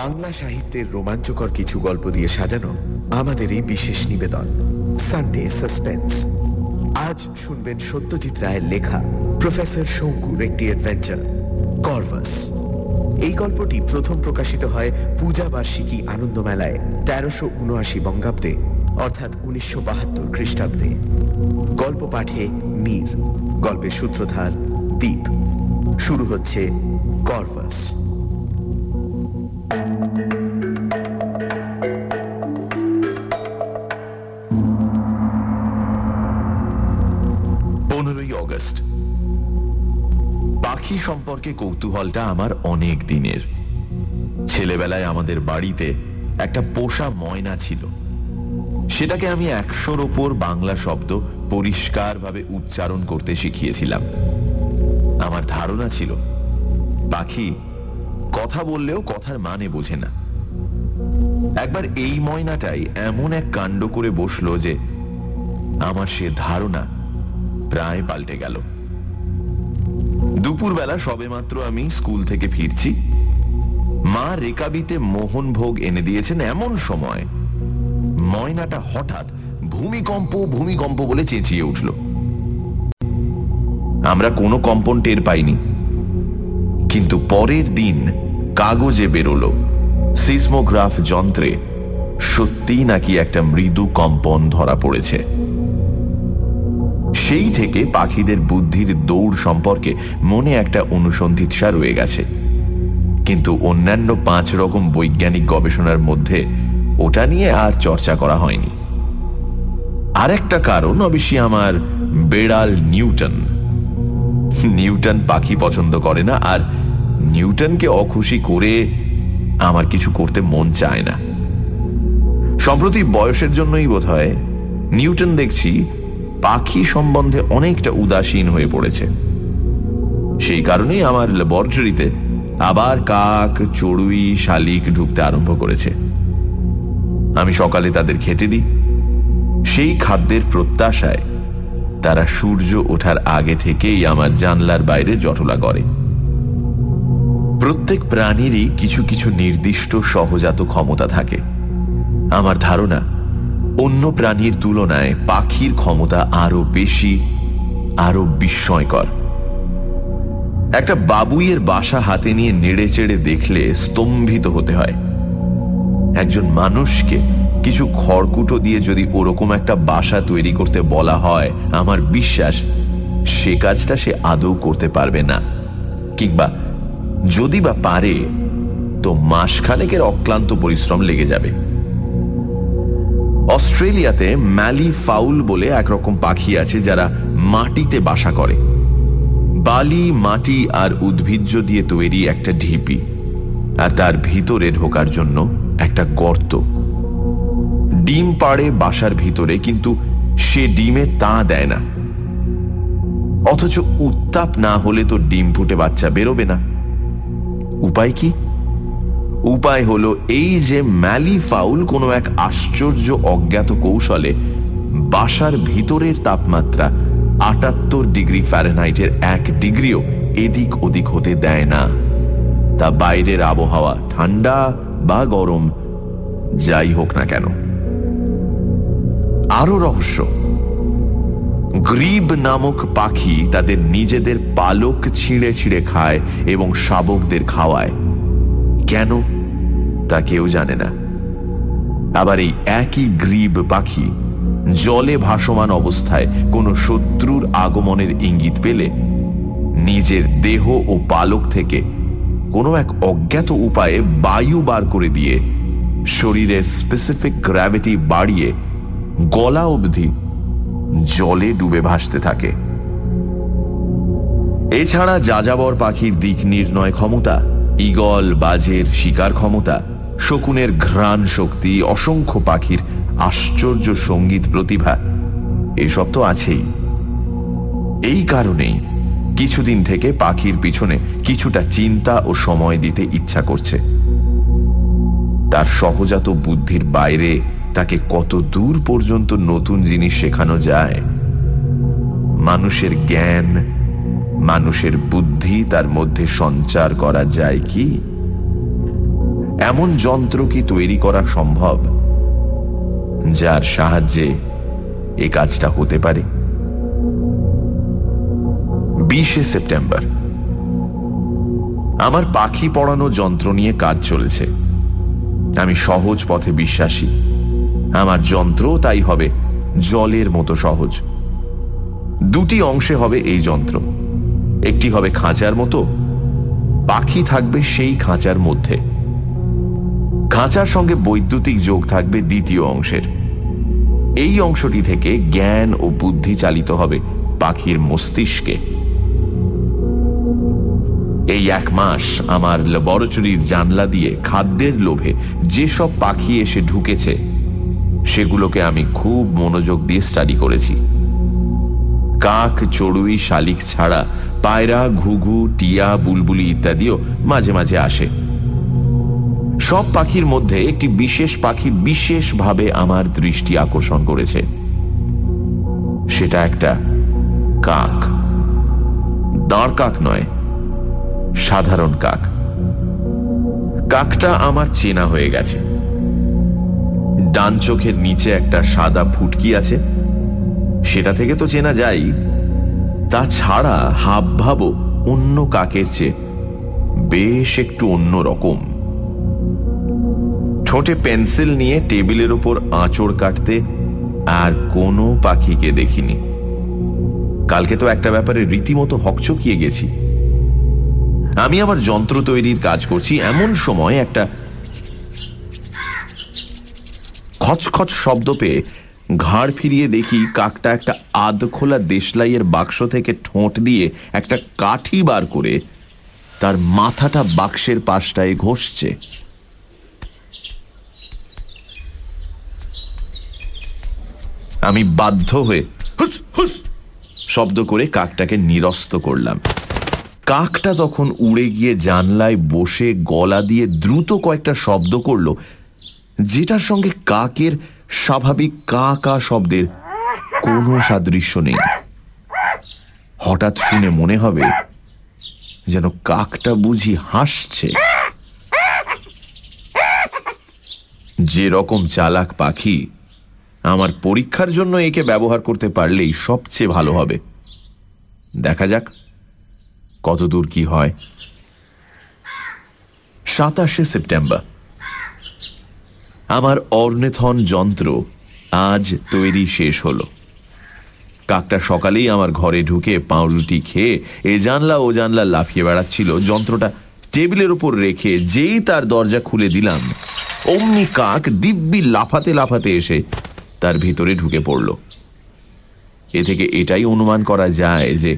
বাংলা সাহিত্যের রোমাঞ্চকর কিছু গল্প দিয়ে সাজানো আমাদের এই বিশেষ নিবেদন সানডে সাসপেন্স আজ শুনবেন সত্যজিৎ রায়ের লেখা প্রফেসর শঙ্কুর একটি অ্যাডভেঞ্চার কর্ভাস এই গল্পটি প্রথম প্রকাশিত হয় পূজা বার্ষিকী আনন্দ মেলায় তেরোশো উনআশি বঙ্গাব্দে, অর্থাৎ উনিশশো বাহাত্তর খ্রিস্টাব্দে। গল্প পাঠে মীর গল্পের সূত্রধার দ্বীপ শুরু হচ্ছে কর্ভাস সম্পর্কে কৌতূহলটা আমার অনেক দিনের। ছেলেবেলায় আমাদের বাড়িতে একটা পোষা ময়না ছিল। সেটাকে আমি একশোর ওপর বাংলা শব্দ পরিষ্কারভাবে উচ্চারণ করতে শিখিয়েছিলাম। আমার ধারণা ছিল, পাখি কথা বললেও কথার মানে বোঝে না। একবার এই ময়নাটাই এমন এক কাণ্ড করে বসল যে আমার সে ধারণা প্রায় পাল্টে গেল। দুপুরবেলা সবেমাত্র আমি স্কুল থেকে ফিরছি। মা রেকাবিতে মোহন ভোগ এনে দিয়েছেন এমন সময়। ময়নাটা হঠাৎ ভূমিকম্প ভূমিকম্প বলে চেঁচিয়ে উঠল। আমরা কোনো কম্পন টের পাইনি। কিন্তু পরের দিন কাগজে বেরোলো। সিসমোগ্রাফ যন্ত্রে সত্যি নাকি একটা মৃদু কম্পন ধরা পড়েছে। সেই থেকে পাখিদের বুদ্ধির দৌড় সম্পর্কে মনে একটা অনুসন্ধিৎসা রয়ে গেছে। কিন্তু অন্যান্য পাঁচ রকম বৈজ্ঞানিক গবেষণার মধ্যে ওটা নিয়ে আর চর্চা করা হয়নি। আরেকটা কারণ অবশ্যই আমার বেড়াল নিউটন। নিউটন পাখি পছন্দ করে না আর নিউটনকে অখুশি করে আমার কিছু করতে মন চায় না। সম্প্রতি বয়সের জন্যই বোধ নিউটন দেখছি পাখি সম্বন্ধে অনেকটা উদাসীন হয়ে পড়েছে। সেই কারণেই আমার ল্যাবরেটরিতে আবার কাক, চড়ুই, শালিক ঢুকতে আরম্ভ করেছে। আমি সকালে তাদের খেতে দিই। সেই খাদ্যের প্রত্যাশায় তারা সূর্য ওঠার আগে থেকেই আমার জানলার বাইরে জটলা করে। প্রত্যেক প্রাণীরই কিছু কিছু নির্দিষ্ট সহজাত ক্ষমতা থাকে। আমার ধারণা অন্য প্রাণীর তুলনায় পাখির ক্ষমতা আরও বেশি, আরও বিস্ময়কর। একটা বাবুইয়ের বাসা হাতে নিয়ে নেড়ে চেড়ে দেখলে স্তম্ভিত হতে হয়। একজন মানুষকে কিছু খড়কুটো দিয়ে যদি ওরকম একটা বাসা তৈরি করতে বলা হয়, আমার বিশ্বাস সে কাজটা সে আদৌ করতে পারবে না। কিংবা যদি বা পারে, তো মাসখানেকের অক্লান্ত পরিশ্রম লেগে যাবে। অস্ট্রেলিয়াতে ম্যালি ফাউল বলে একরকম পাখি আছে যারা মাটিতে বাসা করে। বালি, মাটি আর উদ্ভিজ্জ দিয়ে তৈরি একটা ঢিপি, আর তার ভিতরে ঢোকার জন্য একটা গর্ত। ডিম পাড়ে বাসার ভিতরে, কিন্তু সে ডিমে তা দেয় না। অথচ উত্তাপ না হলে তো ডিম ফুটে বাচ্চা বেরোবে না। উপায় কি? উপায় হলো এই যে ম্যালি ফাউল কোনো এক আশ্চর্য অজ্ঞাত কৌশলে বাসার ভিতরের তাপমাত্রা আটাত্তর ডিগ্রি ফ্যারেনহাইটের এক ডিগ্রিও এদিক ওদিক হতে দেয় না। তা বাইরের আবহাওয়া ঠান্ডা বা গরম, যাই হোক না কেন। আরও রহস্য। গ্রীব নামক পাখি তাদের নিজেদের পালক ছিঁড়ে ছিঁড়ে খায় এবং শাবকদের খাওয়ায়। কেন তা কেউ জানে না। আবার এই একই গ্রীব পাখি জলে ভাসমান অবস্থায় কোনো শত্রুর আগমনের ইঙ্গিত পেলে নিজের দেহ ও পালক থেকে কোনো এক অজ্ঞাত উপায়ে বায়ু বার করে দিয়ে শরীরের স্পেসিফিক গ্র্যাভিটি বাড়িয়ে গলা অবধি জলে ডুবে ভাসতে থাকে। এছাড়া যাযাবর পাখির দিক নির্ণয় ক্ষমতা ইগল বাজের শিকার ক্ষমতা, শকুনের ঘ্রাণ শক্তি, অসংখ্য পাখির আশ্চর্য সংগীত প্রতিভা, এসব তো আছেই। এই কারণেই কিছুদিন থেকে পাখির পিছনে কিছুটা চিন্তা ও সময় দিতে ইচ্ছা করছে। তার সহজাত বুদ্ধির বাইরে তাকে কত দূর পর্যন্ত নতুন জিনিস শেখানো যায়? মানুষের জ্ঞান মানুষের বুদ্ধি তার মধ্যে সঞ্চার করা যায় কি? এমন যন্ত্র কি তৈরি করা সম্ভব, যার সাহায্যে এ কাজটা হতে পারে? বিশে সেপ্টেম্বর। আমার পাখি পড়ানো যন্ত্র নিয়ে কাজ চলেছে। আমি সহজ পথে বিশ্বাসী। আমার যন্ত্র তাই হবে জলের মতো সহজ। দুটি অংশে হবে এই যন্ত্র। একটি হবে খাঁচার মতো পাখি থাকবে সেই খাঁচার মধ্যে। খাঁচার সঙ্গে বৈদ্যুতিক যোগ থাকবে দ্বিতীয় অংশের। এই অংশটি থেকে জ্ঞান ও বুদ্ধি চালিত হবে পাখির মস্তিষ্কে। এই এক মাস আমার ল্যাবরেটরির জানলা দিয়ে খাদ্যের লোভে যেসব পাখি এসে ঢুকেছে, সেগুলোকে আমি খুব মনোযোগ দিয়ে স্টাডি করেছি। কাক, চড়ুই, শালিক ছাড়া পায়রা, ঘুঘু, টিয়া, বুলবুলি ইত্যাদিও মাঝে মাঝে আসে। সব পাখির মধ্যে একটি বিশেষ পাখি বিশেষভাবে আমার দৃষ্টি আকর্ষণ করেছে। সেটা একটা কাক। দাঁড় কাক নয়, সাধারণ কাক। কাকটা আমার চেনা হয়ে গেছে। ডান চোখের নিচে একটা সাদা ফুটকি আছে সেটা থেকে তো চেনা যাই। তাছাড়া হাবভাবও অন্য কাকের চেয়ে বেশ একটু অন্য রকম। ঠোঁটে পেন্সিল নিয়ে টেবিলের ওপর আঁচড় কাটতে আর কোনো পাখিকে দেখিনি। কালকে তো একটা ব্যাপারে রীতিমতো হকচকিয়ে গেছি। আমি আমার যন্ত্র তৈরির কাজ করছি, এমন সময় একটা খচখচ শব্দ পেয়ে ঘাড় ফিরিয়ে দেখি কাকটা একটা আধ খোলা দেশলাইয়ের বাক্স থেকে ঠোঁট দিয়ে একটা কাঠি বার করে তার মাথাটা বাক্সের পাশটায় ঘষছে। আমি বাধ্য হয়ে হুস হুস শব্দ করে কাকটাকে নিরস্ত করলাম। কাকটা তখন উড়ে গিয়ে জানলায় বসে গলা দিয়ে দ্রুত কয়েকটা শব্দ করল, যেটার সঙ্গে কাকের স্বাভাবিক কা কা শব্দের কোনো সাদৃশ্য নেই। হঠাৎ শুনে মনে হবে যেন কাকটা বুঝি হাসছে। যে রকম চালাক পাখি, আমার পরীক্ষার জন্য একে ব্যবহার করতে পারলেই সবচেয়ে ভালো হবে। দেখা যাক কতদূর কি হয়। সাতাশে সেপ্টেম্বর। আমার অর্নেথন যন্ত্র আজ তৈরি শেষ হলো। কাকটা সকালেই আমার ঘরে ঢুকে পাউরুটি খেয়ে এ জানলা ও জানলা লাফিয়ে বেড়াচ্ছিল। যন্ত্রটা টেবিলের উপর রেখে যেই তার দরজা খুলে দিলাম, অমনি কাক দিব্যি লাফাতে লাফাতে এসে তার ভিতরে ঢুকে পড়ল। এ থেকে এটাই অনুমান করা যায় যে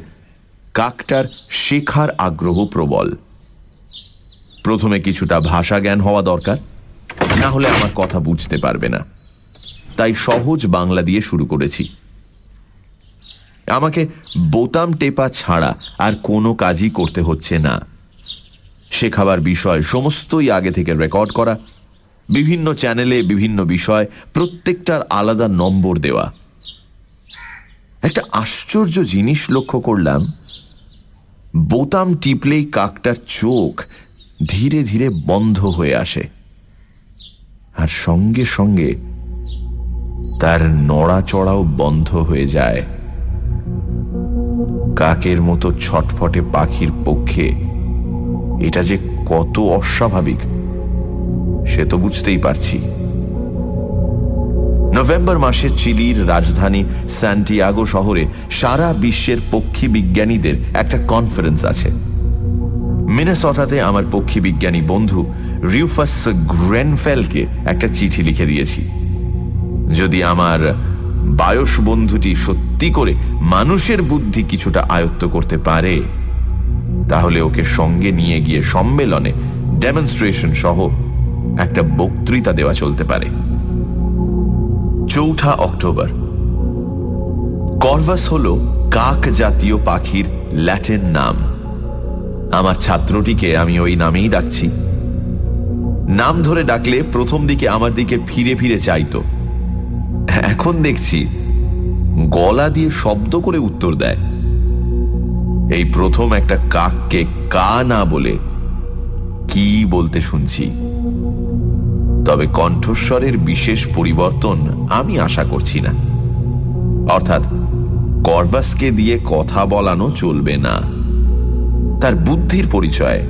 কাকটার শেখার আগ্রহ প্রবল। প্রথমে কিছুটা ভাষা জ্ঞান হওয়া দরকার না হলে আমার কথা বুঝতে পারবে না। তাই সহজ বাংলা দিয়ে শুরু করেছি। আমাকে বোতাম টেপা ছাড়া আর কোনো কাজই করতে হচ্ছে না। শেখাবার বিষয় সমস্তই আগে থেকে রেকর্ড করা, বিভিন্ন চ্যানেলে বিভিন্ন বিষয়, প্রত্যেকটার আলাদা নম্বর দেওয়া। একটা আশ্চর্য জিনিস লক্ষ্য করলাম, বোতাম টিপলেই কাকটার চোখ ধীরে ধীরে বন্ধ হয়ে আসে। আর সঙ্গে সঙ্গে তার নড়াচড়াও বন্ধ হয়ে যায়। কাকের মতো ছটফটে পাখির পক্ষে এটা যে কত অস্বাভাবিক, সে তো বুঝতেই পারছি। নভেম্বর মাসে চিলির রাজধানী স্যান্টিয়াগো শহরে সারা বিশ্বের পক্ষী বিজ্ঞানীদের একটা কনফারেন্স আছে। মিনেসটাতে আমার পক্ষী বিজ্ঞানী বন্ধু রিউফাস গ্রেনফেলকে একটা চিঠি লিখে দিয়েছি। যদি আমার বায়স বন্ধুটি সত্যি করে মানুষের বুদ্ধি কিছুটা আয়ত্ত করতে পারে, তাহলে ওকে সঙ্গে নিয়ে গিয়ে সম্মেলনে ডেমনস্ট্রেশন সহ একটা বক্তৃতা দেওয়া চলতে পারে। চৌঠা অক্টোবর। করভাস হল কাক জাতীয় পাখির ল্যাটিন নাম। আমার ছাত্রটিকে আমি ওই নামেই ডাকছি। নাম ধরে ডাকলে প্রথম দিকে আমার দিকে ফিরে ফিরে চাইতো। এখন দেখছি, গলা দিয়ে শব্দ করে উত্তর দেয়। এই প্রথম একটা কাককে কা না বলে কি বলতে শুনছি। তবে কণ্ঠস্বরের বিশেষ পরিবর্তন আমি আশা করছি না। অর্থাৎ, করভাসকে দিয়ে কথা বলানো চলবে না। তার বুদ্ধির পরিচয়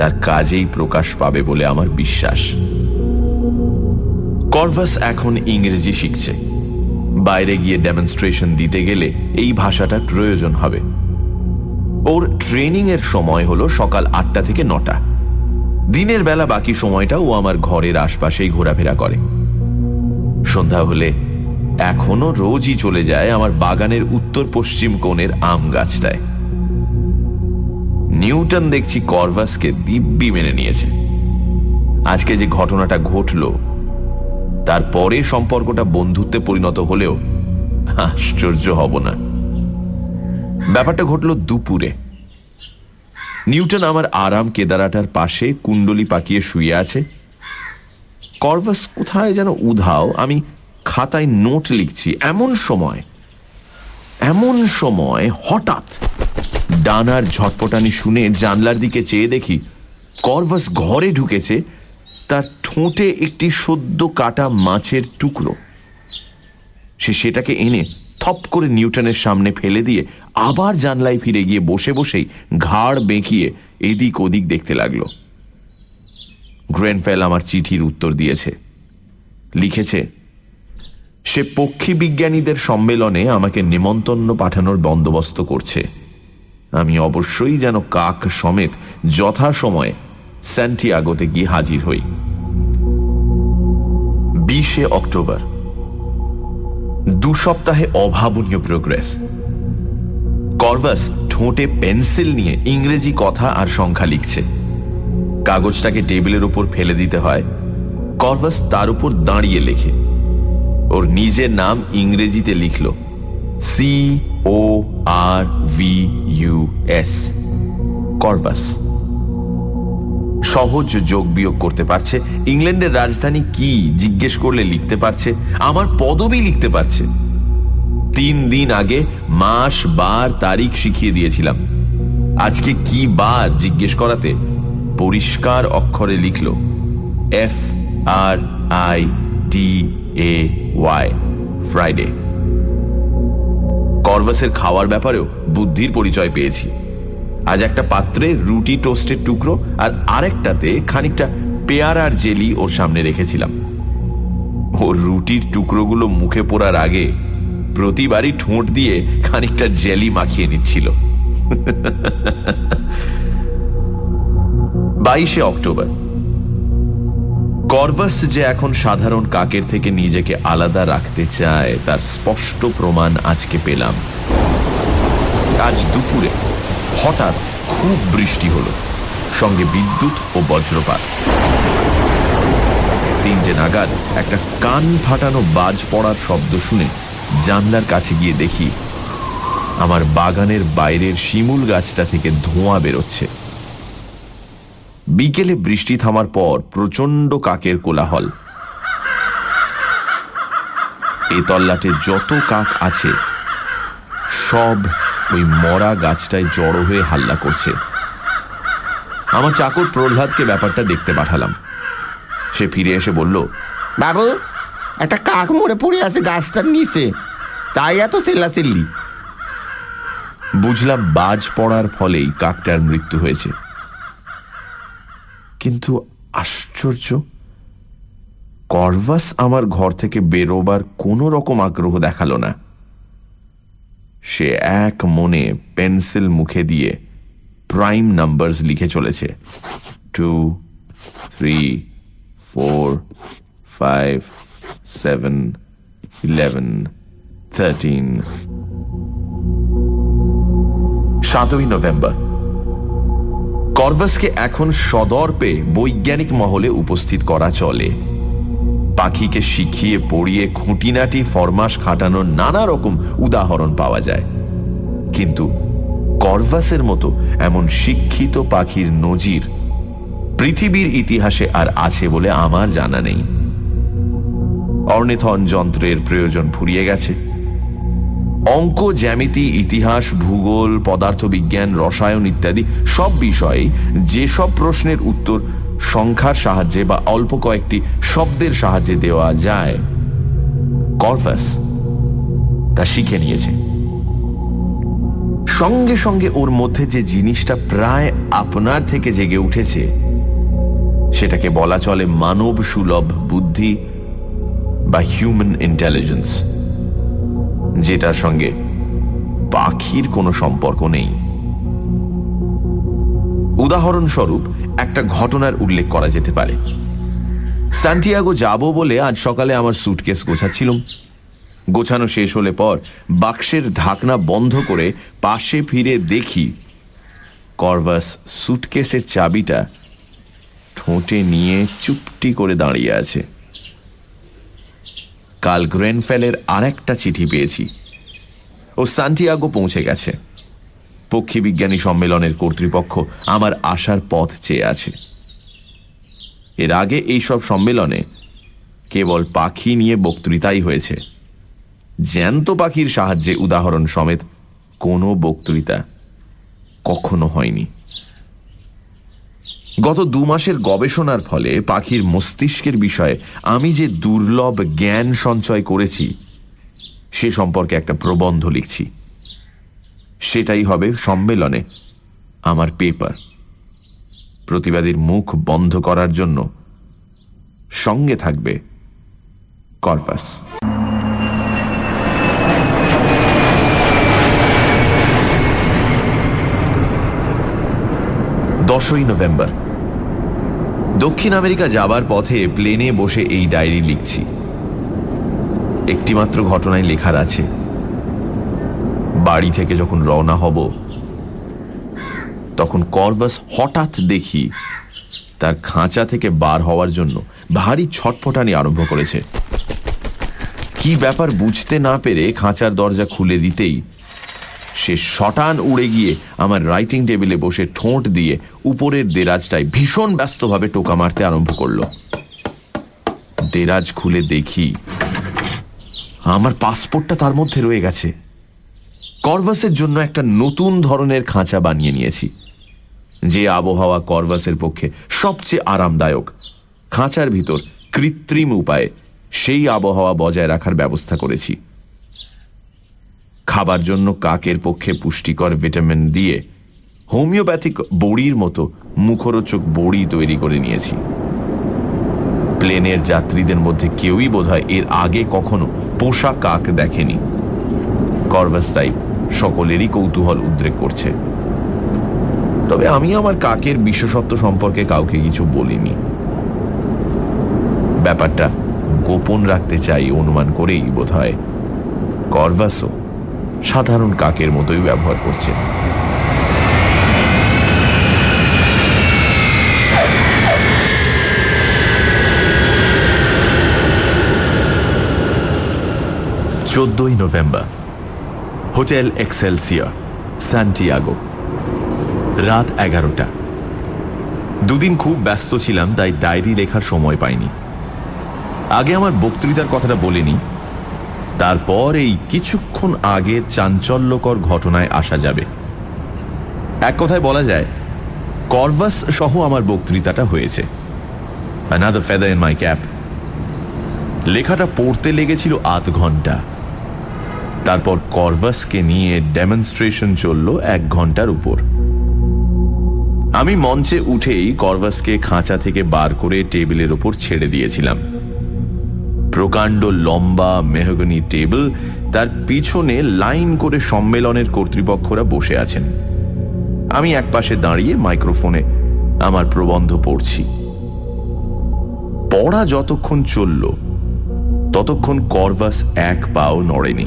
তার কাজেই প্রকাশ পাবে বলে আমার বিশ্বাস। করভাস এখন ইংরেজি শিখছে। বাইরে গিয়ে ডেমনস্ট্রেশন দিতে গেলে এই ভাষাটার প্রয়োজন হবে। ওর ট্রেনিং এর সময় হলো সকাল আটটা থেকে নটা। দিনের বেলা বাকি সময়টা ও আমার ঘরের আশপাশেই ঘোরাফেরা করে। সন্ধ্যা হলে এখনও রোজই চলে যায় আমার বাগানের উত্তর পশ্চিম কোণের আম গাছটায়। নিউটন দেখছি করভাসকে দিব্যি মেনে নিয়েছে। আজকে যে ঘটনাটা ঘটল তারপরে সম্পর্কটা বন্ধুত্বে পরিণত হলেও আশ্চর্য হব না। ব্যাপারটা ঘটল দুপুরে। নিউটন আমার আরাম কেদারাটার পাশে কুণ্ডলি পাকিয়ে শুয়ে আছে। করভাস কোথায় যেন উধাও, আমি খাতায় নোট লিখছি, এমন সময় এমন সময় হঠাৎ ডানার ঝটপটানি শুনে জানলার দিকে চেয়ে দেখি করভাস ঘরে ঢুকেছে তার ঠোঁটে একটি সদ্য কাটা মাছের টুকরো। সে সেটাকে এনে থপ করে নিউটনের সামনে ফেলে দিয়ে আবার জানলায় ফিরে গিয়ে বসে বসেই ঘাড় বেঁকিয়ে এদিক ওদিক দেখতে লাগল। গ্রেনফেল আমার চিঠির উত্তর দিয়েছে। লিখেছে, সে পক্ষী বিজ্ঞানীদের সম্মেলনে আমাকে নিমন্ত্রণ পাঠানোর বন্দোবস্ত করছে। আমি অবশ্যই যেন কাক সমেত যথাসময়ে স্যান্টিয়াগোতে গিয়ে হাজির হই। বিশে অক্টোবর। দু সপ্তাহে অভাবনীয় প্রোগ্রেস করভাস ঠোঁটে পেন্সিল নিয়ে ইংরেজি কথা আর সংখ্যা লিখছে। কাগজটাকে টেবিলের উপর ফেলে দিতে হয়। করভাস তার উপর দাঁড়িয়ে লেখে। ওর নিজের নাম ইংরেজিতে লিখল। C O R V U S Corvus সহজ যোগ বিয়োগ করতে পারছে। ইংল্যান্ডের রাজধানী কি? জিজ্ঞেস করলে লিখতে পারছে, আমার পদবি লিখতে পারছে। তিন দিন আগে মাস, বার, তারিখ শিখিয়ে দিয়েছিলাম। আজকে কি বার জিজ্ঞেস করাতে পরিষ্কার অক্ষরে লিখল F R I D A Y Friday করভাসের খাওয়ার ব্যাপারেও বুদ্ধির পরিচয় পেয়েছি। আজ একটা পাত্রে রুটি টোস্টের টুকরো আর আরেকটাতে খানিকটা পেয়ারার জেলি ওর সামনে রেখেছিলাম। ওর রুটির টুকরোগুলো মুখে পড়ার আগে প্রতিবারই ঠোঁট দিয়ে খানিকটা জেলি মাখিয়ে নিচ্ছিল। বাইশে অক্টোবর। করভাস যে এখন সাধারণ কাকের থেকে নিজেকে আলাদা রাখতে চায়, তার স্পষ্ট প্রমাণ আজকে পেলাম। আজ দুপুরে হঠাৎ খুব বৃষ্টি হলো, সঙ্গে বিদ্যুৎ ও বজ্রপাত। তিনটে নাগাদ একটা কান ফাটানো বাজ পড়ার শব্দ শুনে জানলার কাছে গিয়ে দেখি, আমার বাগানের বাইরের শিমুল গাছটা থেকে ধোঁয়া বেরোচ্ছে। বিকেলে বৃষ্টি থামার পর প্রচণ্ড কাকের কোলাহল। এ তল্লাটে যত কাক আছে সব ওই মরা গাছটায় জড়ো হয়ে হাল্লা করছে। আমার চাকর প্রহ্লাদকে ব্যাপারটা দেখতে পাঠালাম। সে ফিরে এসে বলল বাবু একটা কাক মরে পড়ে আছে গাছটার নিচে। তাই এত চিল্লাচিল্লি বুঝলাম বাজ পড়ার ফলেই কাকটার মৃত্যু হয়েছে। কিন্তু আশ্চর্য, করভাস আমার ঘর থেকে বেরোবার কোনো রকম আগ্রহ দেখাল না। সে এক মনে পেন্সিল মুখে দিয়ে প্রাইম নাম্বারস লিখে চলেছে। Two, three, four, five, seven, eleven, thirteen. সাতই নভেম্বর। করভাসকে এখন সদর্পে বৈজ্ঞানিক মহলে উপস্থিত করা চলে। পাখিকে শিখিয়ে পড়িয়ে খুঁটিনাটি ফরমাস খাটানোর নানা রকম উদাহরণ পাওয়া যায়। কিন্তু করভাসের মতো এমন শিক্ষিত পাখির নজির পৃথিবীর ইতিহাসে আর আছে বলে আমার জানা নেই। অর্নেথন যন্ত্রের প্রয়োজন ফুরিয়ে গেছে। অঙ্ক জ্যামিতি ইতিহাস, ভূগোল, পদার্থবিজ্ঞান, রসায়ন ইত্যাদি সব বিষয়ে যেসব প্রশ্নের উত্তর সংখ্যার সাহায্যে বা অল্প কয়েকটি শব্দের সাহায্যে দেওয়া যায়। কর্ভাস তা শিখে নিয়েছে। সঙ্গে সঙ্গে ওর মধ্যে যে জিনিসটা প্রায় আপনার থেকে জেগে উঠেছে, সেটাকে বলা চলে মানব সুলভ বুদ্ধি বা হিউম্যান ইন্টেলিজেন্স যেটার সঙ্গে পাখির কোনো সম্পর্ক নেই। উদাহরণস্বরূপ, একটা ঘটনার উল্লেখ করা যেতে পারে। সান্টিয়াগো যাব বলে আজ সকালে আমার সুটকেস গোছাচ্ছিলাম। গোছানো শেষ হলে পর বাক্সের ঢাকনা বন্ধ করে পাশে ফিরে দেখি করভাস সুটকেসের চাবিটা ঠোঁটে নিয়ে চুপটি করে দাঁড়িয়ে আছে। কাল গ্রেনফেলের আর একটা চিঠি পেয়েছি। ও সান্টিয়াগো পৌঁছে গেছে। পক্ষী বিজ্ঞানী সম্মেলনের কর্তৃপক্ষ আমার আসার পথ চেয়ে আছে। এর আগে এই সব সম্মেলনে কেবল পাখি নিয়ে বক্তৃতাই হয়েছে। জ্যান্ত পাখির সাহায্যে উদাহরণ সমেত কোনো বক্তৃতা কখনো হয়নি। গত দু মাসের গবেষণার ফলে পাখির মস্তিষ্কের বিষয়ে আমি যে দুর্লভ জ্ঞান সঞ্চয় করেছি, সে সম্পর্কে একটা প্রবন্ধ লিখছি। সেটাই হবে সম্মেলনে আমার পেপার। প্রতিবাদীর মুখ বন্ধ করার জন্য সঙ্গে থাকবে করফাস দশই নভেম্বর। দক্ষিণ আমেরিকা যাবার পথে প্লেনে বসে এই ডায়েরি লিখছি। একটিমাত্র ঘটনায় লেখার আছে। বাড়ি থেকে যখন রওনা হব, তখন করভাস হঠাৎ দেখি তার খাঁচা থেকে বার হওয়ার জন্য ভারী ছটফটানি আরম্ভ করেছে। কি ব্যাপার বুঝতে না পেরে খাঁচার দরজা খুলে দিতেই সে শটান উড়ে গিয়ে আমার রাইটিং টেবিলে বসে ঠোঁট দিয়ে উপরের দেরাজটায় ভীষণ ব্যস্তভাবে টোকা মারতে আরম্ভ করল। দেরাজ খুলে দেখি আমার পাসপোর্টটা তার মধ্যে রয়ে গেছে। করভাসের জন্য একটা নতুন ধরনের খাঁচা বানিয়ে নিয়েছি। যে আবহাওয়া করভাসের পক্ষে সবচেয়ে আরামদায়ক। খাঁচার ভিতর কৃত্রিম উপায়ে সেই আবহাওয়া বজায় রাখার ব্যবস্থা করেছি। খাবার জন্য কাকের পক্ষে পুষ্টিকর ভিটামিন দিয়ে হোমিওপ্যাথিক বড়ির মতো মুখরোচক বড়ি তৈরি করে নিয়েছি। প্লেনের যাত্রীদের মধ্যে কেউই বোধহয় এর আগে কখনো পোষা কাক দেখেনি। করভাস্তাই সকলেরই কৌতূহল উদ্রেক করছে। তবে আমি আমার কাকের বিশেষত্ব সম্পর্কে কাউকে কিছু বলিনি। ব্যাপারটা গোপন রাখতে চাই অনুমান করেই বোধ হয় করভাসও। সাধারণ কাকের মতোই ব্যবহার করছে। চোদ্দই নভেম্বর, হোটেল এক্সেলসিয়ার স্যান্টিয়াগো রাত এগারোটা। দুদিন খুব ব্যস্ত ছিলাম, তাই ডায়েরি লেখার সময় পাইনি। আগে আমার বক্তৃতার কথাটা বলিনি তারপর এই কিছুক্ষণ আগের চাঞ্চল্যকর ঘটনায় আসা যাবে। এক কথায় বলা যায়, করভাস সহ আমার বক্তৃতাটা হয়েছে। ফেদার মাই ক্যাপ লেখাটা পড়তে লেগেছিল আধ ঘণ্টা। তারপর করভাসকে নিয়ে ডেমনস্ট্রেশন চলল এক ঘণ্টার উপর। আমি মঞ্চে উঠেই করভাসকে খাঁচা থেকে বার করে টেবিলের ওপর ছেড়ে দিয়েছিলাম। প্রকাণ্ড লম্বা মেহগনি টেবিল তার পিছনে লাইন করে সম্মেলনের কর্তৃপক্ষরা বসে আছেন। আমি একপাশে দাঁড়িয়ে মাইক্রোফোনে আমার প্রবন্ধ পড়ছি। পড়া যতক্ষণ চলল, ততক্ষণ করভাস এক পাও নড়েনি।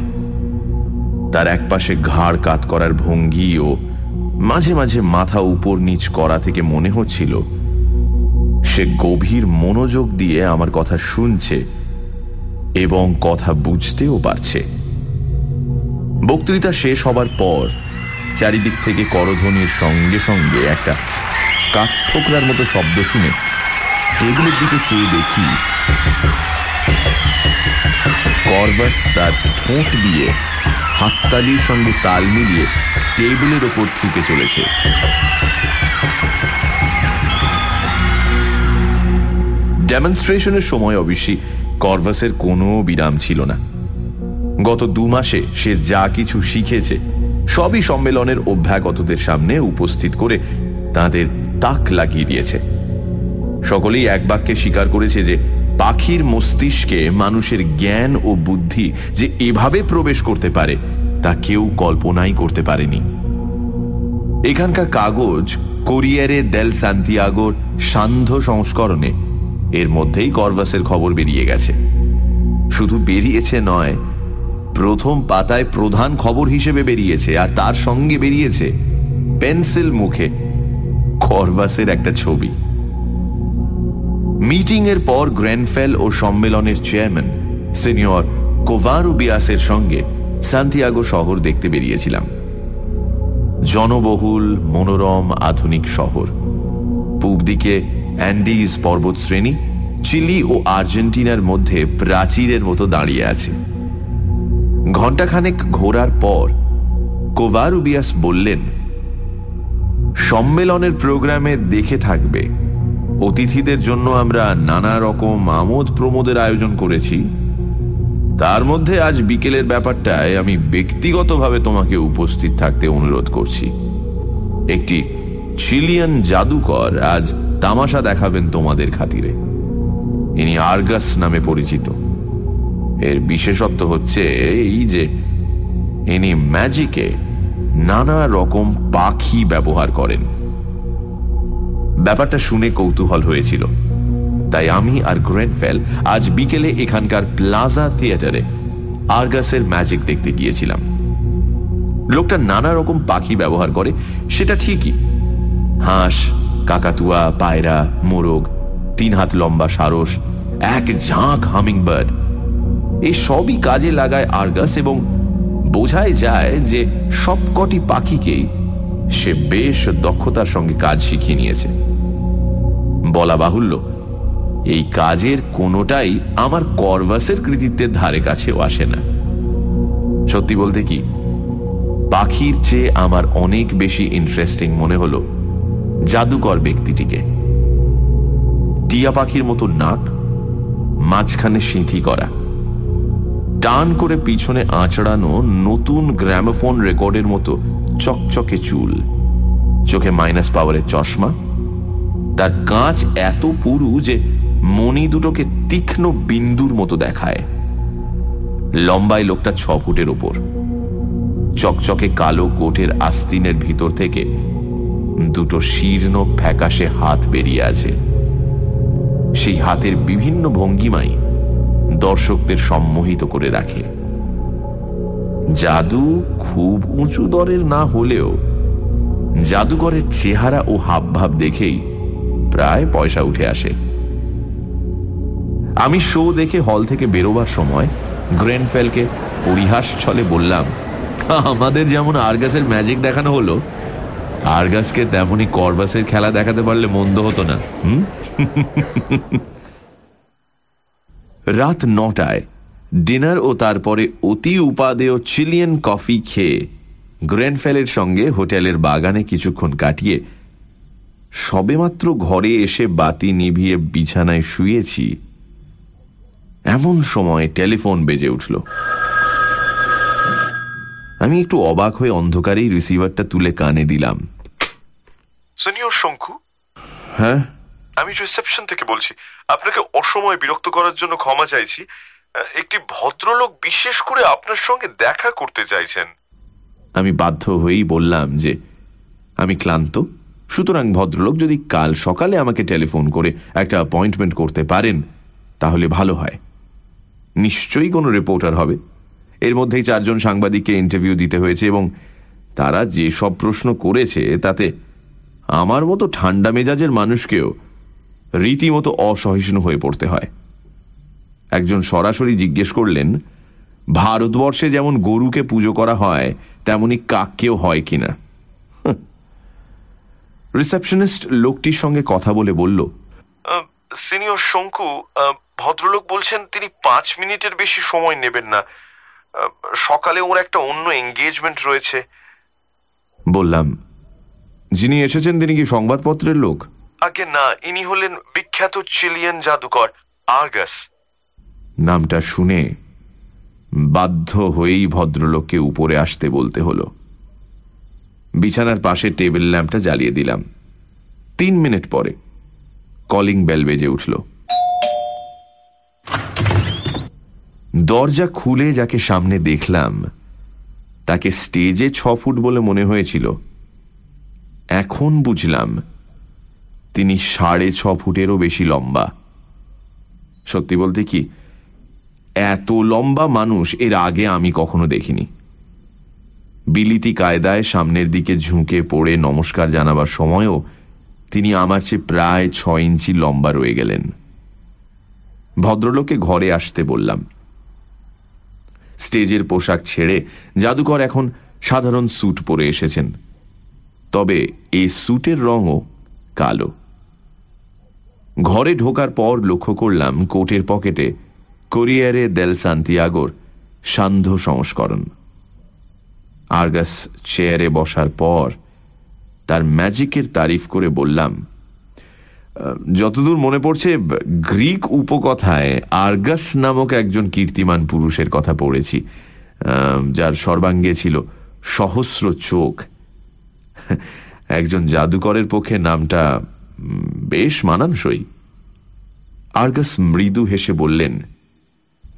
তার একপাশে ঘাড় কাত করার ভঙ্গি ও মাঝে মাঝে মাথা উপর নিচ করা থেকে মনে হচ্ছিল, সে গভীর মনোযোগ দিয়ে আমার কথা শুনছে এবং কথা বুঝতেও পারছে। বক্তৃতা শেষ হবার পর চারিদিক থেকে করধ্বনির সঙ্গে সঙ্গে একটা কাঠঠোকরার মতো শব্দ শুনে টেবিলের দিকে চেয়ে দেখি, করভাস তার ঠোঁট দিয়ে হাততালির সঙ্গে তাল মিলিয়ে টেবিলের ওপর ঠুকে চলেছে। ডেমনস্ট্রেশনের সময় অবশ্যই কর্ভাসের কোনো বিরাম ছিল না। গত দু মাসে সে যা কিছু শিখেছে, সবই সম্মেলনের অভ্যাগতদের সামনে উপস্থিত করে তাদের তাক লাগিয়ে দিয়েছে। সকলেই এক বাক্যে স্বীকার করেছে যে, পাখির মস্তিষ্কে মানুষের জ্ঞান ও বুদ্ধি যে এভাবে প্রবেশ করতে পারে, তা কেউ কল্পনাই করতে পারেনি। এখানকার কাগজ কোরিয়ারে দেল সান্তিয়াগোর সান্ধ্য সংস্করণে এর মধ্যেই করভাসের খবর বেরিয়ে গেছে। শুধু বেরিয়েছে নয়, প্রথম পাতায় প্রধান খবর হিসেবে বেরিয়েছে আর তার সঙ্গে বেরিয়েছে পেন্সিল মুখে করভাসের একটা ছবি। মিটিং এর পর গ্র্যান্ডফেল ও সম্মেলনের চেয়ারম্যান সিনিয়র কোভারু বিয়াসের সঙ্গে সান্তিয়াগো শহর দেখতে বেরিয়েছিলাম। জনবহুল, মনোরম, আধুনিক শহর। পূব দিকে অ্যান্ডিজ পর্বতশ্রেণী চিলি ও আর্জেন্টিনার মধ্যে প্রাচীরের মতো দাঁড়িয়ে আছে। ঘণ্টাখানেক ঘোরার পর কোভারুবিয়াস বললেন, সম্মেলনের প্রোগ্রামে দেখে থাকবে। অতিথিদের জন্য আমরা নানা রকম আমোদ প্রমোদের আয়োজন করেছি। তার মধ্যে আজ বিকেলের ব্যাপারটায় আমি ব্যক্তিগতভাবে তোমাকে উপস্থিত থাকতে অনুরোধ করছি। একটি চিলিয়ান জাদুকর আজ তামাশা দেখাবেন তোমাদের খাতিরে। ইনি আর্গাস নামে পরিচিত। এর বিশেষত্ব হচ্ছে এই যে, ইনি ম্যাজিকে নানা রকম পাখি ব্যবহার করেন। ব্যাপারটা শুনে কৌতূহল হয়েছিল। তাই আমি আর গ্রেনফেল আজ বিকেলে এখানকার প্লাজা থিয়েটারে আর্গাসের ম্যাজিক দেখতে গিয়েছিলাম। লোকটা নানা রকম পাখি ব্যবহার করে, সেটা ঠিকই। হাঁস কাকাতুয়া, পায়রা, মোরগ, তিন হাত লম্বা সারস, এক ঝাঁক হামিং বার্ড এই সবই কাজে লাগায় আর্গাস এবং বোঝাই যায় যে সবকটি পাখিকেই সে বেশ দক্ষতার সঙ্গে কাজ শিখিয়ে নিয়েছে। বলা বাহুল্য, এই কাজের কোনোটাই আমার করভাসের কৃতিত্বের ধারে কাছেও আসে না। সত্যি বলতে কি, পাখির চেয়ে আমার অনেক বেশি ইন্টারেস্টিং মনে হলো জাদুকর ব্যক্তিটিকে। টিয়া পাখির মতো নাক, মাঝখানে সিঁথি করা। টান করে পিছনে আঁচড়ানো নতুন গ্র্যামোফোন রেকর্ডের মতো চকচকে চুল। চোখে মাইনাস পাওয়ারের চশমা। তার কাঁচ এত পুরু যে মণি দুটোকে তীক্ষ্ণ বিন্দুর মতো দেখায়। লম্বায় লোকটা ছ ফুটের ওপর। চকচকে কালো কোটের আস্তিনের ভিতর থেকে দুটো শীর্ণ ফ্যাকাশে হাত বেরিয়ে আছে। সেই হাতের বিভিন্ন ভঙ্গিমাই দর্শকদের সম্মোহিত করে রাখে। জাদু খুব উঁচু দরের না হলেও জাদুকরের চেহারা ও হাবভাব দেখেই প্রায় পয়সা উঠে আসে। আমি শো দেখে হল থেকে বেরোবার সময় গ্রেনফেলকে পরিহাস ছলে বললাম, আমাদের যেমন আর্গাসের ম্যাজিক দেখানো হলো আর্গাসকে তেমনই করভাসের খেলা দেখাতে পারলে মন্দ হতো না, হুম? রাত নটায় ডিনার ও তারপরে অতি উপাদেয় চিলিয়ান কফি খেয়ে গ্রেনফেলের সঙ্গে হোটেলের বাগানে কিছুক্ষণ কাটিয়ে সবেমাত্র ঘরে এসে বাতি নিভিয়ে বিছানায় শুয়েছি, এমন সময় টেলিফোন বেজে উঠল। আমি একটু অবাক হয়ে অন্ধকারেই রিসিভারটা তুলে কানে দিলাম। সিনিয়র শঙ্কু? হ্যাঁ? আমি রিসেপশন থেকে বলছি আপনাকে অসময়ে বিরক্ত করার জন্য ক্ষমা চাইছি। একটি ভদ্রলোক বিশেষ করে আপনার সঙ্গে দেখা করতে চাইছেন। আমি বাধ্য হয়েই বললাম যে আমি ক্লান্ত। সুতরাং ভদ্রলোক যদি কাল সকালে আমাকে টেলিফোন করে একটা অ্যাপয়েন্টমেন্ট করতে পারেন তাহলে ভালো হয়। নিশ্চয়ই কোনো রিপোর্টার হবে। এর মধ্যেই চারজন সাংবাদিককে ইন্টারভিউ দিতে হয়েছে এবং তারা যে সব প্রশ্ন করেছে তাতে আমার মতো ঠান্ডা মেজাজের মানুষকেও রীতিমতো অসহিষ্ণু হয়ে পড়তে হয়। একজন সরাসরি জিজ্ঞেস করলেন ভারতবর্ষে যেমন গরুকে পুজো করা হয় তেমনি কাককেও হয় কিনা রিসেপশনিস্ট লোকটির সঙ্গে কথা বলে বলল সিনিয়র শঙ্কু ভদ্রলোক বলছেন তিনি পাঁচ মিনিটের বেশি সময় নেবেন না। সকালে ওর একটা অন্য এঙ্গেজমেন্ট রয়েছে। বললাম যিনি এসেছেন তিনি কি সংবাদপত্রের লোক? আগে না ইনি হলেন বিখ্যাত চিলিয়ান জাদুকর আর্গাস। নামটা শুনে বাধ্য হয়েই ভদ্রলোককে উপরে আসতে বলতে হলো। বিছানার পাশে টেবিল ল্যাম্পটা জ্বালিয়ে দিলাম। তিন মিনিট পরে কলিং বেল বেজে উঠল। দরজা খুলে যাকে সামনে দেখলাম তাকে স্টেজে ছ ফুট বলে মনে হয়েছিল। এখন বুঝলাম, তিনি সাড়ে ছ ফুটেরও বেশি লম্বা। সত্যি বলতে কি, এত লম্বা মানুষ এর আগে আমি কখনো দেখিনি। বিলিতি কায়দায় সামনের দিকে ঝুঁকে পড়ে নমস্কার জানাবার সময়ও তিনি আমার চেয়ে প্রায় ছ ইঞ্চি লম্বা রয়ে গেলেন। ভদ্রলোকে ঘরে আসতে বললাম। স্টেজের পোশাক ছেড়ে জাদুকর এখন সাধারণ স্যুট পরে এসেছেন। তবে এই স্যুটের রঙও কালো। ঘরে ঢোকার পর লক্ষ্য করলাম কোটের পকেটে কোরিয়ারে দেল সান্তিয়াগোর সান্ধ্য সংস্করণ। আর্গাস চেয়ারে বসার পর তার ম্যাজিকের তারিফ করে বললাম "আহ, যতদূর মনে পড়ছে গ্রিক উপকথায় আর্গাস নামক একজন কীর্তিমান পুরুষের কথা পড়েছি যার সর্বাঙ্গে ছিল সহস্র চোখ। একজন জাদুকরের পক্ষে নামটা বেশ মানানসই। আর্গাস মৃদু হেসে বললেন,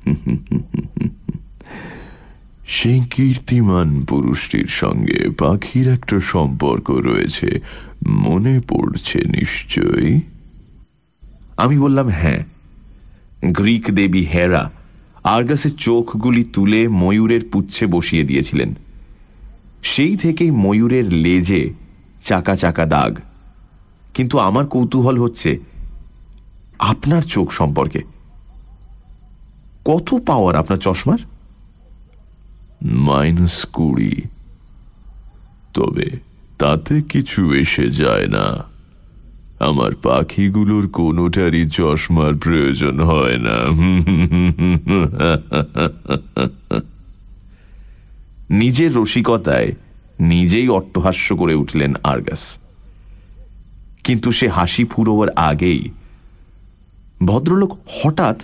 সেই কীর্তিমান পুরুষটির সঙ্গে পাখির একটা সম্পর্ক রয়েছে, মনে পড়ছে নিশ্চয়ই? আমি বললাম হ্যাঁ। গ্রিক দেবী হেরা আর্গাসের চোখগুলি তুলে ময়ূরের পুচ্ছে বসিয়ে দিয়েছিলেন। সেই থেকেই ময়ূরের লেজে চাকা চাকা দাগ। কিন্তু আমার কৌতূহল হচ্ছে আপনার চোখ সম্পর্কে। কত পাওয়ার আপনার চশমার? মাইনাস কুড়ি। তবে তাতে কিছু এসে যায় না। আমার পাখিগুলোর কোনোটারই চশমার প্রয়োজন হয় না। নিজের রসিকতায় নিজেই অট্টহাস্য করে উঠলেন আর্গাস। কিন্তু সে হাসি ফুরোবার আগেই ভদ্রলোক হঠাৎ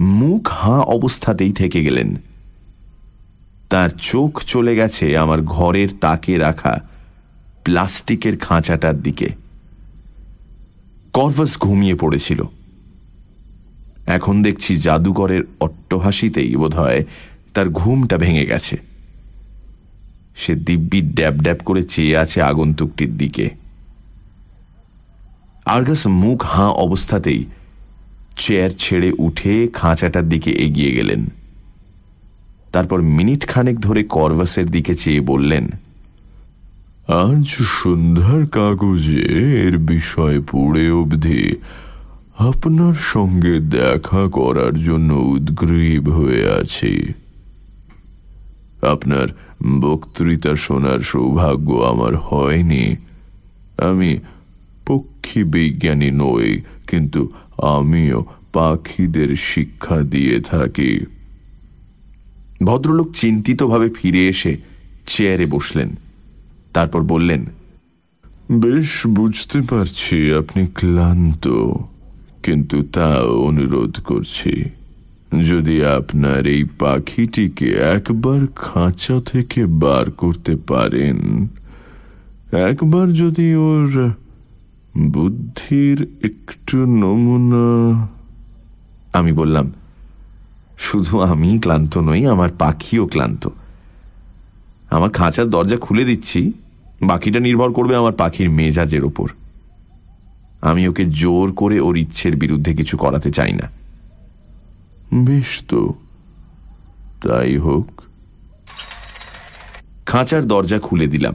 মুখ হাঁ অবস্থাতেই থেকে গেলেন। তার চোখ চলে গেছে আমার ঘরের তাকে রাখা প্লাস্টিকের খাঁচাটার দিকে। কর্ভাস ঘুমিয়ে পড়েছিল। এখন দেখছি জাদুকরের অট্টহাসিতেই বোধহয় তার ঘুমটা ভেঙে গেছে। সে দিব্যি ড্যাব ড্যাব করে চেয়ে আছে আগন্তুকটির দিকে। আর্গাস মুখ হাঁ অবস্থাতেই চেয়ার ছেড়ে উঠে খাঁচাটার দিকে এগিয়ে গেলেন। তারপর মিনিট খানেক ধরে করভাসের দিকে চেয়ে বললেন, আজ সন্ধ্যার কাগজে এর বিষয় পড়ে অবধি আপনার সঙ্গে দেখা করার জন্য উদ্গ্রীব হয়ে আছি। আপনার বক্তৃতা শোনার সৌভাগ্য আমার হয়নি। আমি পক্ষী বিজ্ঞানী নই, কিন্তু আমিও পাখিদের শিক্ষা দিয়ে থাকি। ভদ্রলোক চিন্তিতভাবে ফিরে এসে চেয়ারে বসলেন। তারপর বললেন, বেশ বুঝতে পারছি আপনি ক্লান্ত, কিন্তু তা অনুরোধ করছি। যদি আপনার এই পাখিটিকে একবার খাঁচা থেকে বার করতে পারেন, একবার যদি ওর বুদ্ধির একটু নমুনা, আমি বললাম, শুধু আমি ক্লান্ত নই, আমার পাখিও ক্লান্ত। আমার খাঁচার দরজা খুলে দিচ্ছি, বাকিটা নির্ভর করবে আমার পাখির মেজাজের ওপর। আমি ওকে জোর করে ওর ইচ্ছের বিরুদ্ধে কিছু করাতে চাই না। বেশ তো তাই হোক। খাঁচার দরজা খুলে দিলাম।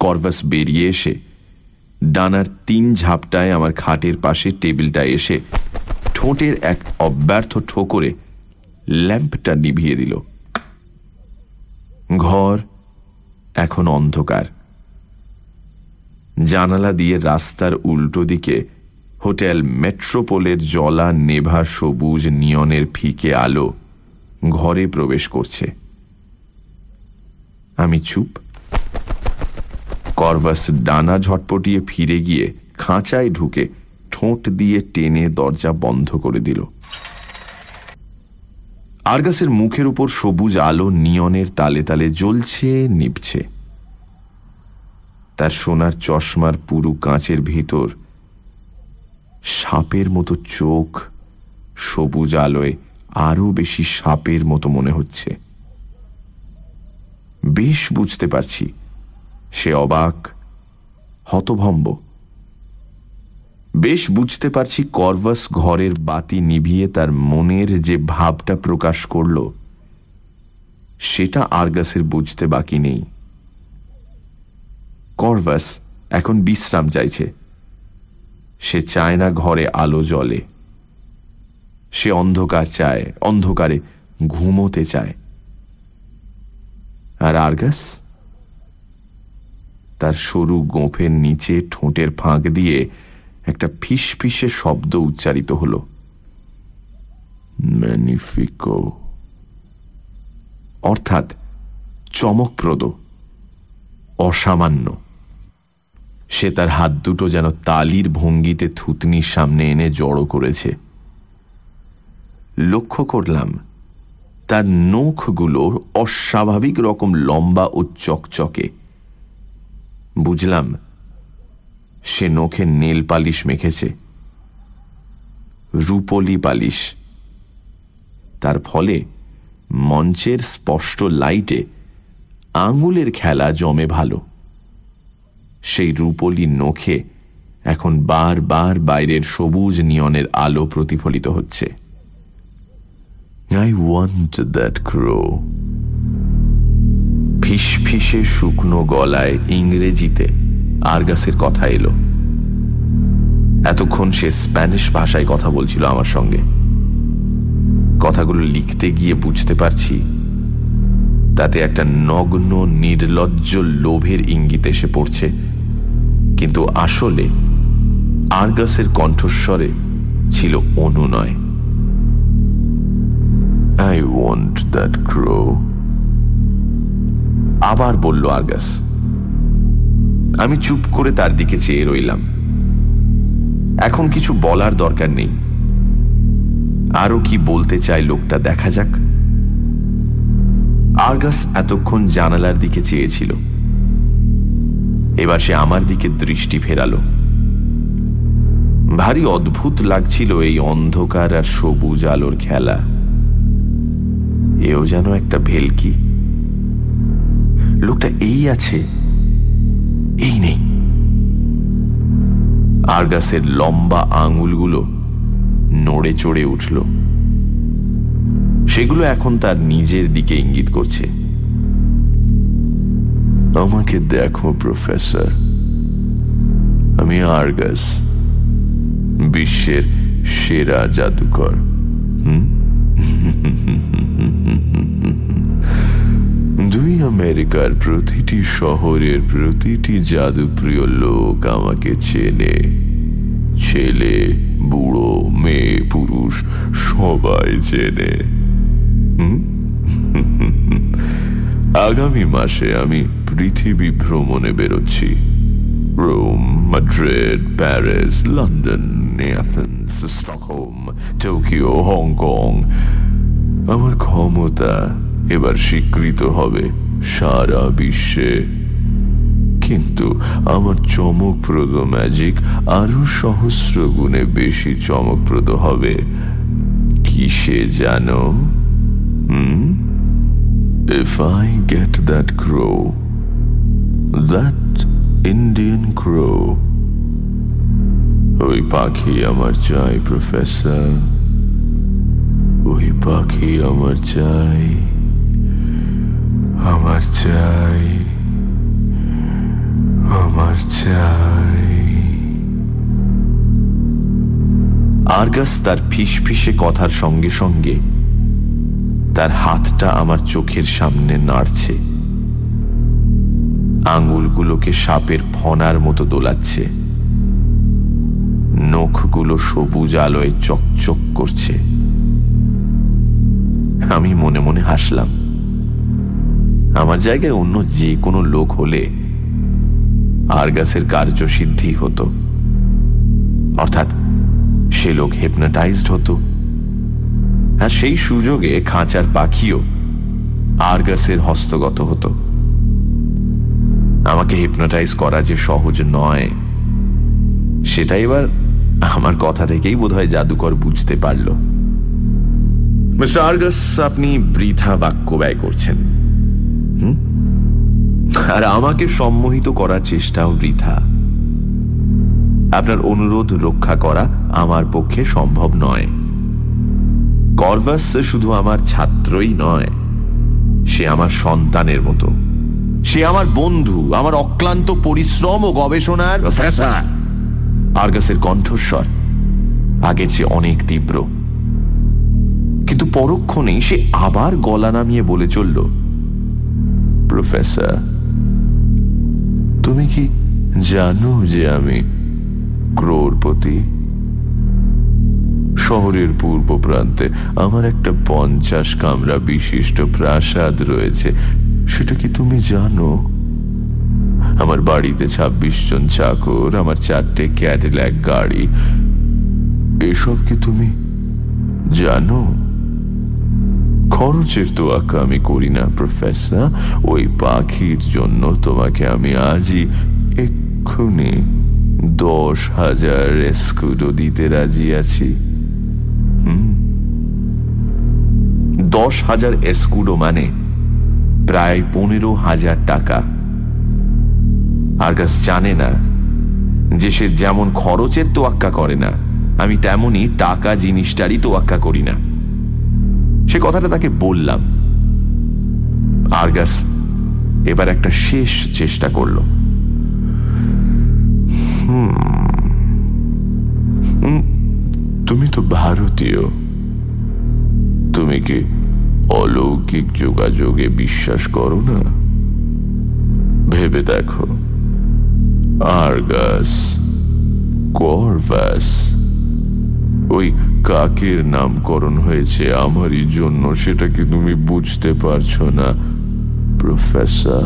করভাস বেরিয়ে এসে ডানার তিন ঝাপটায় আমার খাটের পাশে টেবিলটা এসে ঠোঁটের এক অব্যর্থ ঠোকরে ল্যাম্পটা নিভিয়ে দিল। ঘর এখন অন্ধকার। জানালা দিয়ে রাস্তার উল্টো দিকে হোটেল মেট্রোপোলের জলা নেভা সবুজ নিয়নের ফিকে আলো ঘরে প্রবেশ করছে। আমি চুপ। করভাস ডানা ঝটপটিয়ে ফিরে গিয়ে খাঁচায় ঢুকে ঠোঁট দিয়ে টেনে দরজা বন্ধ করে দিল। আরগাসের মুখের উপর সবুজ আলো নিয়নের তালে তালে জ্বলছে নিপছে তার সোনার চশমার পুরু কাঁচের ভিতর সাপের মতো চোখ, সবুজ আলোয় আরও বেশি সাপের মতো মনে হচ্ছে। বেশ বুঝতে পারছি, সে অবাক, হতভম্ব। বেশ বুঝতে পারছি করভাস ঘরের বাতি নিভিয়ে তার মনের যে ভাবটা প্রকাশ করল, সেটা আরগাসের বুঝতে বাকি নেই। করভাস এখন বিশ্রাম চাইছে। সে চায় না ঘরে আলো জ্বলে। সে অন্ধকার চায়, অন্ধকারে ঘুমোতে চায়। আর আরগাস? তার সরু গোঁফের নিচে ঠোঁটের ফাঁক দিয়ে একটা ফিস ফিসে শব্দ উচ্চারিত হল। ম্যানিফিকো। অর্থাৎ চমকপ্রদ, অসামান্য। সে তার হাত দুটো যেন তালির ভঙ্গিতে থুতনির সামনে এনে জড়ো করেছে। লক্ষ্য করলাম, তার নখগুলো অস্বাভাবিক রকম লম্বা ও চকচকে। বুঝলাম, সে নখে নেল পালিশ মেখেছে, রূপলি পালিশ। তার ফলে মঞ্চের স্পষ্ট লাইটে আঙুলের খেলা জমে ভালো। সেই রূপলি নখে এখন বার বার বাইরের সবুজ নিয়নের আলো প্রতিফলিত হচ্ছে। আই ওয়ান্ট দ্যাট ক্রো ফিস ফিসে শুকনো গলায় ইংরেজিতে আরগাসের কথা এলো। এতক্ষণ সে স্প্যানিশ ভাষায় কথা বলছিল আমার সঙ্গে। কথাগুলো লিখতে গিয়ে বুঝতে পারছি, তাতে একটা নগ্ন, নির্লজ্জ লোভের ইঙ্গিত এসে পড়ছে। কিন্তু আসলে আরগাসের কণ্ঠস্বরে ছিল অনুনয়। আই ওয়ান্ট দ্যাট ক্রো আবার বলল আরগাস, আমি চুপ করে তার দিকে চেয়ে রইলাম। এখন কিছু বলার দরকার নেই। আরও কি বলতে চায় লোকটা দেখা যাক। আরগাস এতক্ষণ জানালার দিকে চেয়েছিল। এবার সে আমার দিকে দৃষ্টি ফেরালো। ভারী অদ্ভুত লাগছিল এই অন্ধকার আর সবুজ আলোর খেলা। এও যেন একটা ভেলকি। লোকটা এই আছে, এই নেই। আরগাসের লম্বা আঙুলগুলো নড়ে চড়ে উঠল। সেগুলো এখন তার নিজের দিকে ইঙ্গিত করছে। আমাকে দেখো, প্রফেসর। আমি আরগাস, বিশ্বের সেরা জাদুকর। দুই আমেরিকার প্রতিটি শহরের প্রতিটি জাদুপ্রিয় লোক আমাকে চেনে। ছেলে, বুড়ো, মেয়ে, পুরুষ, সবাই চেনে। আগামী মাসে আমি পৃথিবী ভ্রমণে বেরোচ্ছি। Rome Madrid Paris London Athens Stockholm Tokyo Hong Kong. আমার ক্ষমতা এবার স্বীকৃত হবে সারা বিশ্বে। কিন্তু আমার চমকপ্রদ ম্যাজিক আরও সহস্র গুণে বেশি চমকপ্রদ হবে। কিসে জানো? হুম? If I get that crow, that Indian crow, ওই পাখি আমার চাই প্রফেসর। ওই পাখি আমার চাই আমার চাই আমার চাই। আরগাস তার ফিস ফিসে কথার সঙ্গে সঙ্গে তার হাতটা আমার চোখের সামনে নাড়ছে। আঙুলগুলোকে সাপের ফনার মতো দোলাচ্ছে। নখগুলো সবুজ আলোয় চকচক করছে। আমি মনে মনে হাসলাম। আমার জায়গায় অন্য যে কোনো লোক হলে আরগাসের কার্যসিদ্ধি হতো। অর্থাৎ সে লোক হেপনাটাইজড হতো। আর সেই সুযোগে খাঁচার পাখিও আরগাসের হস্তগত হতো। আমাকে হিপনোটাইজ করা যে সহজ নয়, সেটা এবার আমার কথা থেকেই বোধহয় জাদুকর বুঝতে পারল। আপনি বৃথা বাক্য ব্যয় করছেন? আর আমাকে সম্মোহিত করার চেষ্টাও বৃথা। আপনার অনুরোধ রক্ষা করা আমার পক্ষে সম্ভব নয়। কর্ভাস শুধু আমার ছাত্রই নয়, সে আমার সন্তানের মতো। সে আমার বন্ধু আমার অক্লান্ত পরিশ্রম ও গবেষণার প্রফেসর আর্গাসের কণ্ঠস্বর। আগের চেয়ে অনেক তীব্র। কিন্তু পরক্ষণেই সে আবার গলা নামিয়ে বলে চলল প্রফেসর তুমি কি জানো যে আমি ক্রোরপতি? শহরের পূর্ব প্রান্তে আমার একটা পঞ্চাশ কামরা বিশিষ্ট প্রাসাদ রয়েছে। সেটা কি তুমি জানো? আমার বাড়িতে ছাব্বিশ জন চাকর, আমার চারটে ক্যাডিল্যাক গাড়ি। এসব কি তুমি জানো? খরচের তোয়াক্কা আমি করি না, প্রফেসর। ওই পাখির জন্য তোমাকে আমি আজই এক্ষুনি দশ হাজার এস্কুডো দিতে রাজি আছি? দশ হাজার এস্কুডো মানে প্রায় পনেরো হাজার টাকা। আরগাস জানে না যে সে যেমন খরচের তোয়াক্কা করে না, আমি তেমনই টাকা জিনিসটারই তোয়াক্কা করি না। সে কথাটা তাকে বললাম। আরগাস এবার একটা শেষ চেষ্টা করল। তুমি তো ভারতীয়। তুমি কি অলৌকিক যোগাযোগে বিশ্বাস করো না। ভেবে দেখো। আরগাস, করভাস, ওই কাকের নামকরণ হয়েছে আমারই জন্য, সেটা কি তুমি বুঝতে পারছ না, প্রফেসর?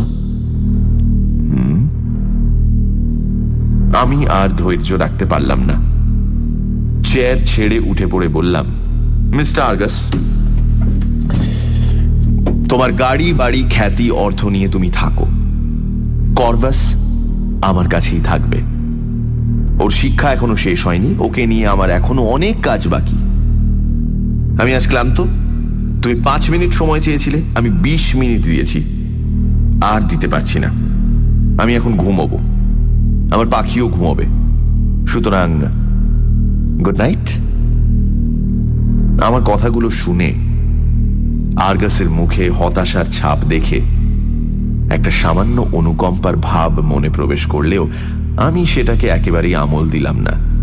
আমি আর ধৈর্য রাখতে পারলাম না। চেয়ার ছেড়ে উঠে পড়ে বললাম, মিস্টার আর্গাস তোমার গাড়ি, বাড়ি, খ্যাতি, অর্থ নিয়ে তুমি থাকো। করভাস আমার কাছেই থাকবে। ওর শিক্ষা এখনও শেষ হয়নি। ওকে নিয়ে আমার এখনও অনেক কাজ বাকি। আমি আজ ক্লান্ত। তুমি পাঁচ মিনিট সময় চেয়েছিলে। আমি বিশ মিনিট দিয়েছি। আর দিতে পারছি না। আমি এখন ঘুমোবো। আমার পাখিও ঘুমোবে। সুতরাং গুড নাইট আমার কথাগুলো শুনে আর্গাসের মুখে হতাশার ছাপ দেখে একটা সামান্য অনুকম্পার ভাব মনে প্রবেশ করলেও আমি সেটাকে একেবারেই আমল দিলাম না।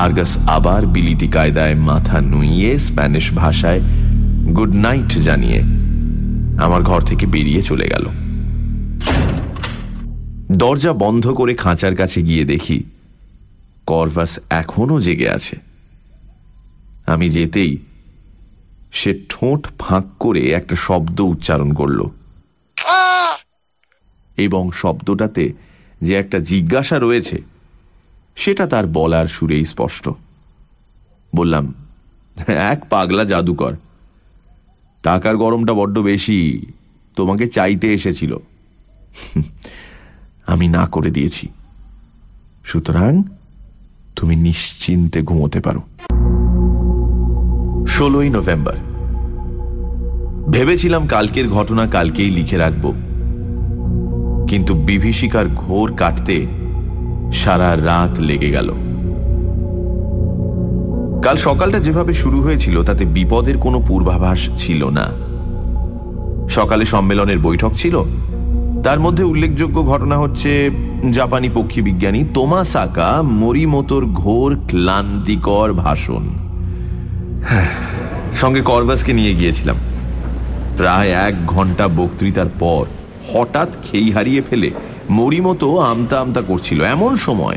আর্গাস আবার বিলিতি কায়দায় মাথা নুইয়ে স্প্যানিশ ভাষায়, গুড নাইট জানিয়ে আমার ঘর থেকে বেরিয়ে চলে গেল। দরজা বন্ধ করে খাঁচার কাছে গিয়ে দেখি করভাস এখনও জেগে আছে। আমি যেতেই সে ঠোঁট ফাঁক করে একটা শব্দ উচ্চারণ করল। এবং শব্দটাতে যে একটা জিজ্ঞাসা রয়েছে, সেটা তার বলার সুরেই স্পষ্ট। বললাম, এক পাগলা জাদুকর, টাকার গরমটা বড্ড বেশি, তোমাকে চাইতে এসেছিল। আমি না করে দিয়েছি। সুতরাং তুমি নিশ্চিন্তে ঘুমোতে পারো। ষোলোই নভেম্বর। ভেবেছিলাম কালকের ঘটনা কালকেই লিখে রাখব। কিন্তু বিভীষিকার ঘোর কাটতে সারা রাত লেগে গেল। কাল সকালটা যেভাবে শুরু হয়েছিল, তাতে বিপদের কোনো পূর্বাভাস ছিল না। সকালে সম্মেলনের বৈঠক ছিল। তার মধ্যে উল্লেখযোগ্য ঘটনা হচ্ছে, জাপানি পক্ষী বিজ্ঞানী তোমাসাকা মরিমোতোর ঘোর ক্লান্তিকর ভাষণ। হ্যাঁ, সঙ্গে করবাসকে নিয়ে গিয়েছিলাম। প্রায় এক ঘণ্টা বক্তৃতার পর হঠাৎ খেই হারিয়ে ফেলে মরিমতো আমতা আমতা করছিল। এমন সময়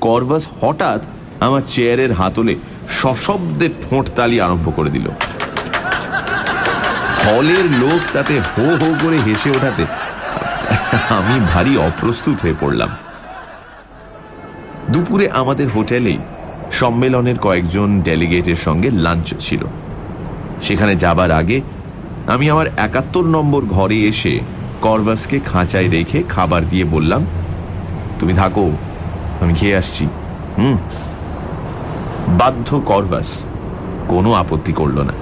করভাস হঠাৎ আমার চেয়ারের হাতলে সশব্দে ঠোঁট তালি আরম্ভ করে দিল। হলের লোক তাতে হো হো করে হেসে ওঠাতে আমি ভারী অপ্রস্তুত হয়ে পড়লাম। দুপুরে আমাদের হোটেলেই সম্মেলনের কয়েকজন ডেলিগেটের সঙ্গে লাঞ্চ ছিল। সেখানে যাবার আগে আমি আমার একাত্তর নম্বর ঘরে এসে করভাসকে খাঁচায় রেখে খাবার দিয়ে বললাম, তুমি থাকো, আমি খেয়ে আসছি। হুম। বাধ্য করভাস কোনো আপত্তি করল না।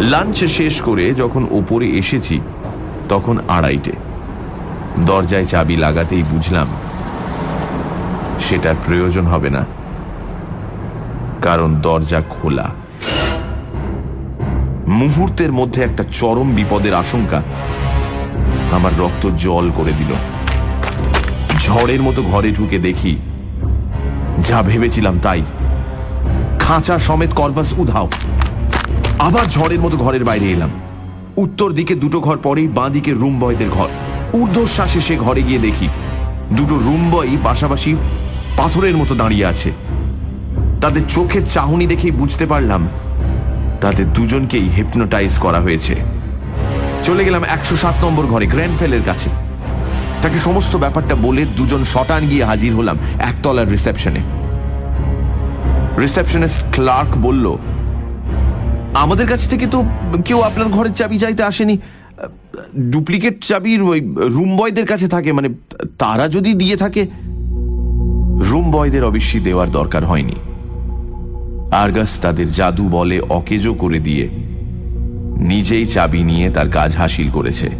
লাঞ্চ শেষ করে যখন ওপরে এসেছি, তখন আড়াইটে। দরজায় চাবি লাগাতেই বুঝলাম, সেটার প্রয়োজন হবে না। কারণ দরজা খোলা। মুহূর্তের মধ্যে একটা চরম বিপদের আশঙ্কা আমার রক্ত জল করে দিল। ঝড়ের মতো ঘরে ঢুকে দেখি, যা ভেবেছিলাম তাই। খাঁচা সমেত করভাস উধাও। আবার ঝড়ের মতো ঘরের বাইরে এলাম। উত্তর দিকে দুটো ঘর পরেই বাঁ দিকে রুম বয়দের ঘর। ঊর্ধ্বশ্বাসে সে ঘরে গিয়ে দেখি, দুটো রুম বয় পাশাপাশি পাথরের মতো দাঁড়িয়ে আছে। তাদের চোখের চাহনি দেখেই বুঝতে পারলাম তাদের দুজনকেই হিপনোটাইজ করা হয়েছে। চলে গেলাম একশো সাত নম্বর ঘরে গ্র্যান্ডফেলের কাছে। তাকে সমস্ত ব্যাপারটা বলে দুজন শটান গিয়ে হাজির হলাম একতলার রিসেপশনে রিসেপশনিস্ট ক্লার্ক বলল, আমাদের কাছ থেকে তো কেউ আপনার ঘরের চাবি চাইতে আসেনি। ডুপ্লিকেট চাবির ওই রুম বয়দের কাছে থাকে মানে তারা যদি দিয়ে থাকে রুম বয়দের অবশ্যই দেওয়ার দরকার হয়নি। আরগাস তাদের জাদু বলে অকেজো করে দিয়ে নিজেই চাবি নিয়ে তার কাজ হাসিল করেছে।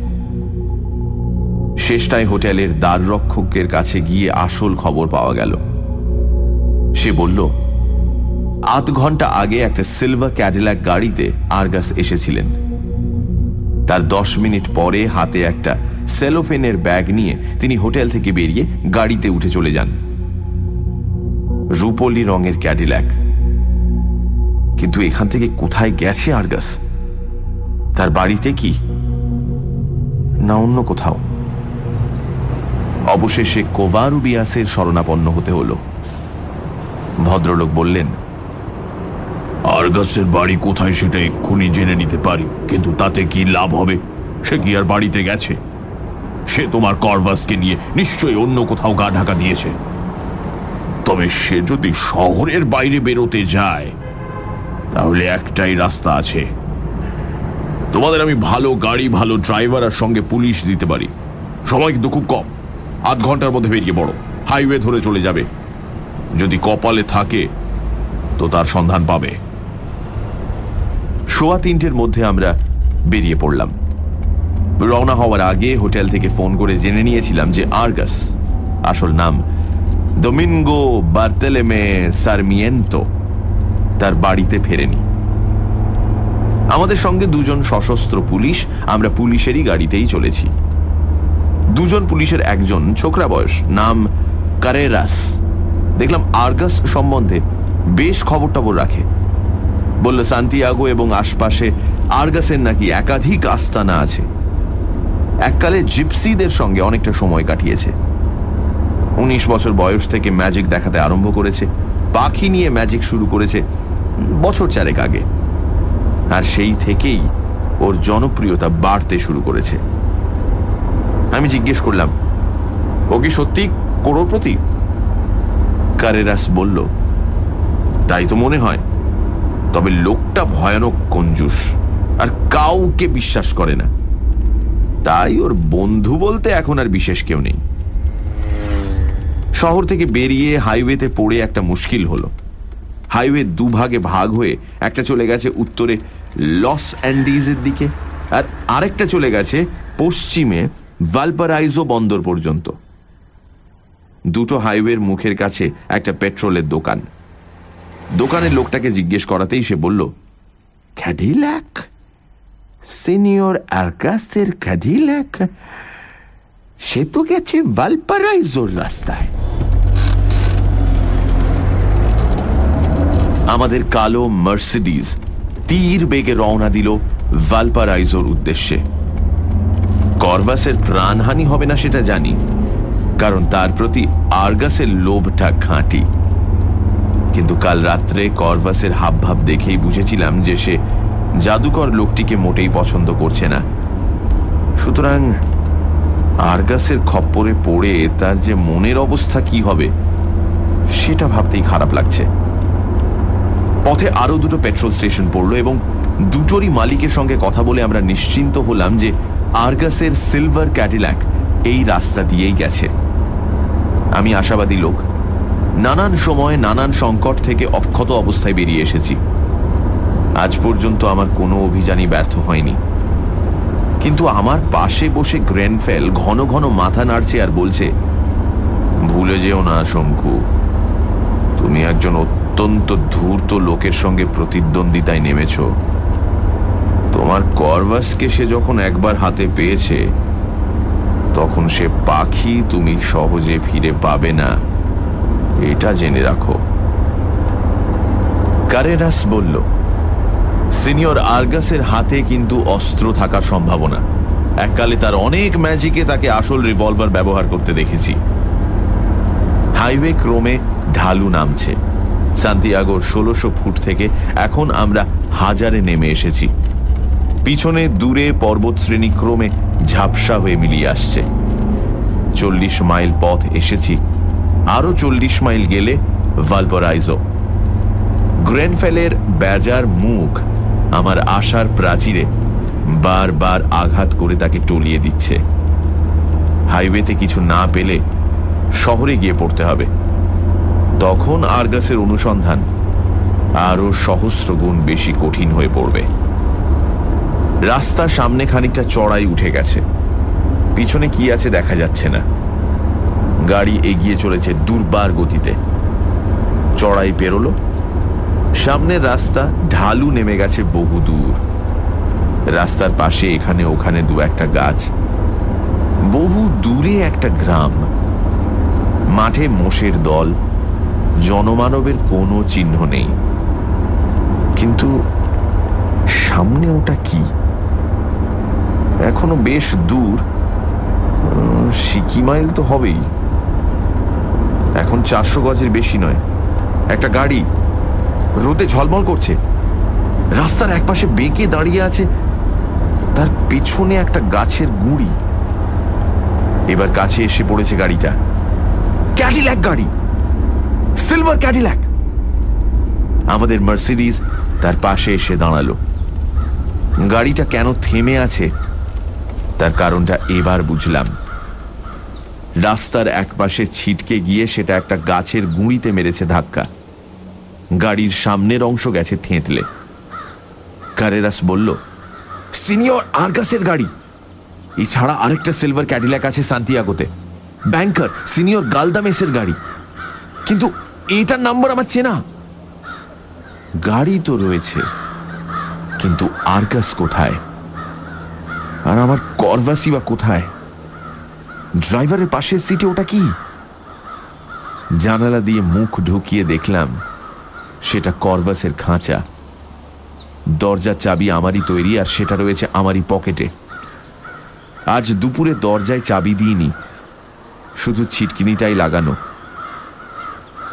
শেষটায় হোটেলের দ্বাররক্ষকের কাছে গিয়ে আসল খবর পাওয়া গেল। সে বলল, আধ ঘণ্টা আগে একটা সিলভার ক্যাডিল্যাক গাড়িতে আরগাস এসেছিলেন। তার দশ মিনিট পরে হাতে একটা সেলোফেনের ব্যাগ নিয়ে তিনি হোটেল থেকে বেরিয়ে গাড়িতে উঠে চলে যান। রূপলি রঙের ক্যাডিল্যাক। কিন্তু এখান থেকে কোথায় গেছে আরগাস? তার বাড়িতে কি? না অন্য কোথাও? অবশেষে কোভারুবিয়াসের শরণাপন্ন হতে হল। ভদ্রলোক বললেন, আরগাসের বাড়ি কোথায় সেটা এক্ষুনি জেনে নিতে পারি, কিন্তু তাতে কি লাভ হবে? সে কি আর বাড়িতে গেছে? সে তোমার করভাসকে নিয়ে নিশ্চয়ই অন্য কোথাও গা ঢাকা দিয়েছে। তবে সে যদি শহরের বাইরে বেরোতে যায় তাহলে একটাই রাস্তা আছে। তোমাদের আমি ভালো গাড়ি, ভালো ড্রাইভার আর সঙ্গে পুলিশ দিতে পারি। সময় কিন্তু খুব কম। আধ ঘণ্টার মধ্যে বেরিয়ে পড়ো। হাইওয়ে ধরে চলে যাবে। যদি কপালে থাকে, তো তার সন্ধান পাবে। সোয়া তিনটের মধ্যে আমরা বেরিয়ে পড়লাম। রওনা হওয়ার আগে হোটেল থেকে ফোন করে জেনে নিয়েছিলাম যে আর্গাস, আসল নাম দোমিনগো বার্তেলেমে সারমিয়েন্তো। তার বাড়িতে ফেরেনি। আমাদের সঙ্গে দুজন সশস্ত্র পুলিশ, আমরা পুলিশেরই গাড়িতেই চলেছি। দুজন পুলিশের একজন ছোকরা বয়স, নাম কারেরাস। দেখলাম আর্গাস সম্বন্ধে বেশ খবর টবর রাখে। বলল, সান্তিয়াগো এবং আশপাশে আর্গাসের নাকি একাধিক আস্তানা আছে। এককালে জিপসিদের সঙ্গে অনেকটা সময় কাটিয়েছে। উনিশ বছর বয়স থেকে ম্যাজিক দেখাতে আরম্ভ করেছে। পাখি নিয়ে ম্যাজিক শুরু করেছে। বছর চারেক আগে। আর সেই থেকেই ওর জনপ্রিয়তা বাড়তে শুরু করেছে। আমি জিজ্ঞেস করলাম, ও কি সত্যি করোড়পতি কারেরাস বলল, তাই তো মনে হয়। তবে লোকটা ভয়ানক কঞ্জুস আর কাউকে বিশ্বাস করে না। তাই ওর বন্ধু বলতে এখন আর বিশেষ কেউ নেই। শহর থেকে বেরিয়ে হাইওয়েতে পড়ে একটা মুশকিল হলো। হাইওয়ে দুভাগে ভাগ হয়ে একটা চলে গেছে উত্তরে লস অ্যান্ডিজের দিকে আর আরেকটা চলে গেছে পশ্চিমে ভালপারাইজো বন্দর পর্যন্ত। দুটো হাইওয়ের মুখের কাছে একটা পেট্রোলের দোকান। দোকানের লোকটাকে জিজ্ঞেস করাতেই সে বলল ক্যাডিল্যাক সিনিয়র আর্কাসের ক্যাডিল্যাক সে তো গেছে ভালপারাইজোর রাস্তায়। আমাদের কালো মার্সিডিজ তীর বেগে রওনা দিল ভালপারাইজোর উদ্দেশ্যে। করভাসের প্রাণহানি হবে না সেটা জানি, কারণ তার প্রতি আর্গাসের লোভটা ঘাঁটি কিন্তু কাল রাত্রে করভাসের হাবভাব দেখেই বুঝেছিলাম যে সে জাদুকর লোকটিকে মোটেই পছন্দ করছে না। সুতরাং আরগাসের খপ্পরে পড়ে তার যে মনের অবস্থা কি হবে, সেটা ভাবতেই খারাপ লাগছে। পথে আরও দুটো পেট্রোল স্টেশন পড়ল এবং দুটোরই মালিকের সঙ্গে কথা বলে আমরা নিশ্চিন্ত হলাম যে আরগাসের সিলভার ক্যাডিল্যাক এই রাস্তা দিয়েই গেছে। আমি আশাবাদী লোক। নানান সময় নানান সংকট থেকে অক্ষত অবস্থায় বেরিয়ে এসেছি। আজ পর্যন্ত আমার কোনো অভিযানই ব্যর্থ হয়নি। কিন্তু আমার পাশে বসে গ্রেনফেল ঘন ঘন মাথা নাড়ছে আর বলছে, ভুলে যেও না শঙ্কু, তুমি একজন অত্যন্ত ধূর্ত লোকের সঙ্গে প্রতিদ্বন্দ্বিতায় নেমেছ। তোমার করভাসকে সে যখন একবার হাতে পেয়েছে, তখন সে পাখি তুমি সহজে ফিরে পাবে না। এটা জেনে রাখো। কারেরাস বলল, সিনিয়র আর্গাসের হাতে কিন্তু অস্ত্র থাকার সম্ভাবনা। এককালে তার অনেক ম্যাজিকে তাকে আসল রিভলভার ব্যবহার করতে দেখেছি। হাইওয়ে ক্রমে ঢালু নামছে। সান্তিয়াগোর ষোলোশো ফুট থেকে এখন আমরা হাজারে নেমে এসেছি। পিছনে দূরে পর্বতশ্রেণী ক্রমে ঝাপসা হয়ে মিলিয়ে আসছে। চল্লিশ মাইল পথ এসেছি। আরও চল্লিশ মাইল গেলে ভালপরাইজো। গ্রেনফেলের বেজার মুখ আমার আশার প্রাচীরে বারবার আঘাত করে তাকে টলিয়ে দিচ্ছে। হাইওয়েতে কিছু না পেলে শহরে গিয়ে পড়তে হবে। তখন আরগাসের অনুসন্ধান আরও সহস্র গুণ বেশি কঠিন হয়ে পড়বে। রাস্তা সামনে খানিকটা চড়াই উঠে গেছে। পিছনে কি আছে দেখা যাচ্ছে না। গাড়ি এগিয়ে চলেছে দুর্বার গতিতে। চড়াই পেরোলো। সামনের রাস্তা ঢালু নেমে গেছে বহু দূর। রাস্তার পাশে এখানে ওখানে দু একটা গাছ। বহু দূরে একটা গ্রাম। মাঠে মোষের দল। জনমানবের কোনো চিহ্ন নেই। কিন্তু সামনে ওটা কি? এখনও বেশ দূর। সিকি মাইল তো হবেই। এখন চারশো গজের বেশি নয়। একটা গাড়ি রোদে ঝলমল করছে। রাস্তার একপাশে বেঁকে দাঁড়িয়ে আছে তার পেছনে একটা গাছের গুঁড়ি। এবার কাছে এসে পড়েছে গাড়িটা। ক্যাডিল্যাক গাড়ি। সিলভার ক্যাডিল্যাক আমাদের মার্সিডিজ তার পাশে এসে দাঁড়াল। গাড়িটা কেন থেমে আছে? তার কারণটা এবার বুঝলাম। রাস্তার একপাশে ছিটকে গিয়ে সেটা একটা গাছের গুঁড়িতে মেরেছে ধাক্কা। গাড়ির সামনের অংশ গেছে থেঁতলে। কারেরাস বলল সিনিয়র আর্গাসের গাড়ি। এছাড়া আরেকটা সিলভার ক্যাডিল্যাক আছে সান্তিয়াগোতে ব্যাংকার সিনিয়র গালদামেসের গাড়ি। কিন্তু এটার নাম্বার আমার চেনা। গাড়ি তো রয়েছে, কিন্তু আর্গাস কোথায়? আর আমার করভাসি বা কোথায়? ড্রাইভারের পাশের সিটে ওটা কি? জানালা দিয়ে মুখ ঢুকিয়ে দেখলাম, সেটা করভাসের খাঁচা। দরজার চাবি আমারই তৈরি আর সেটা রয়েছে আমারই পকেটে। আজ দুপুরে দরজায় চাবি দিইনি, শুধু ছিটকিনিটাই লাগানো।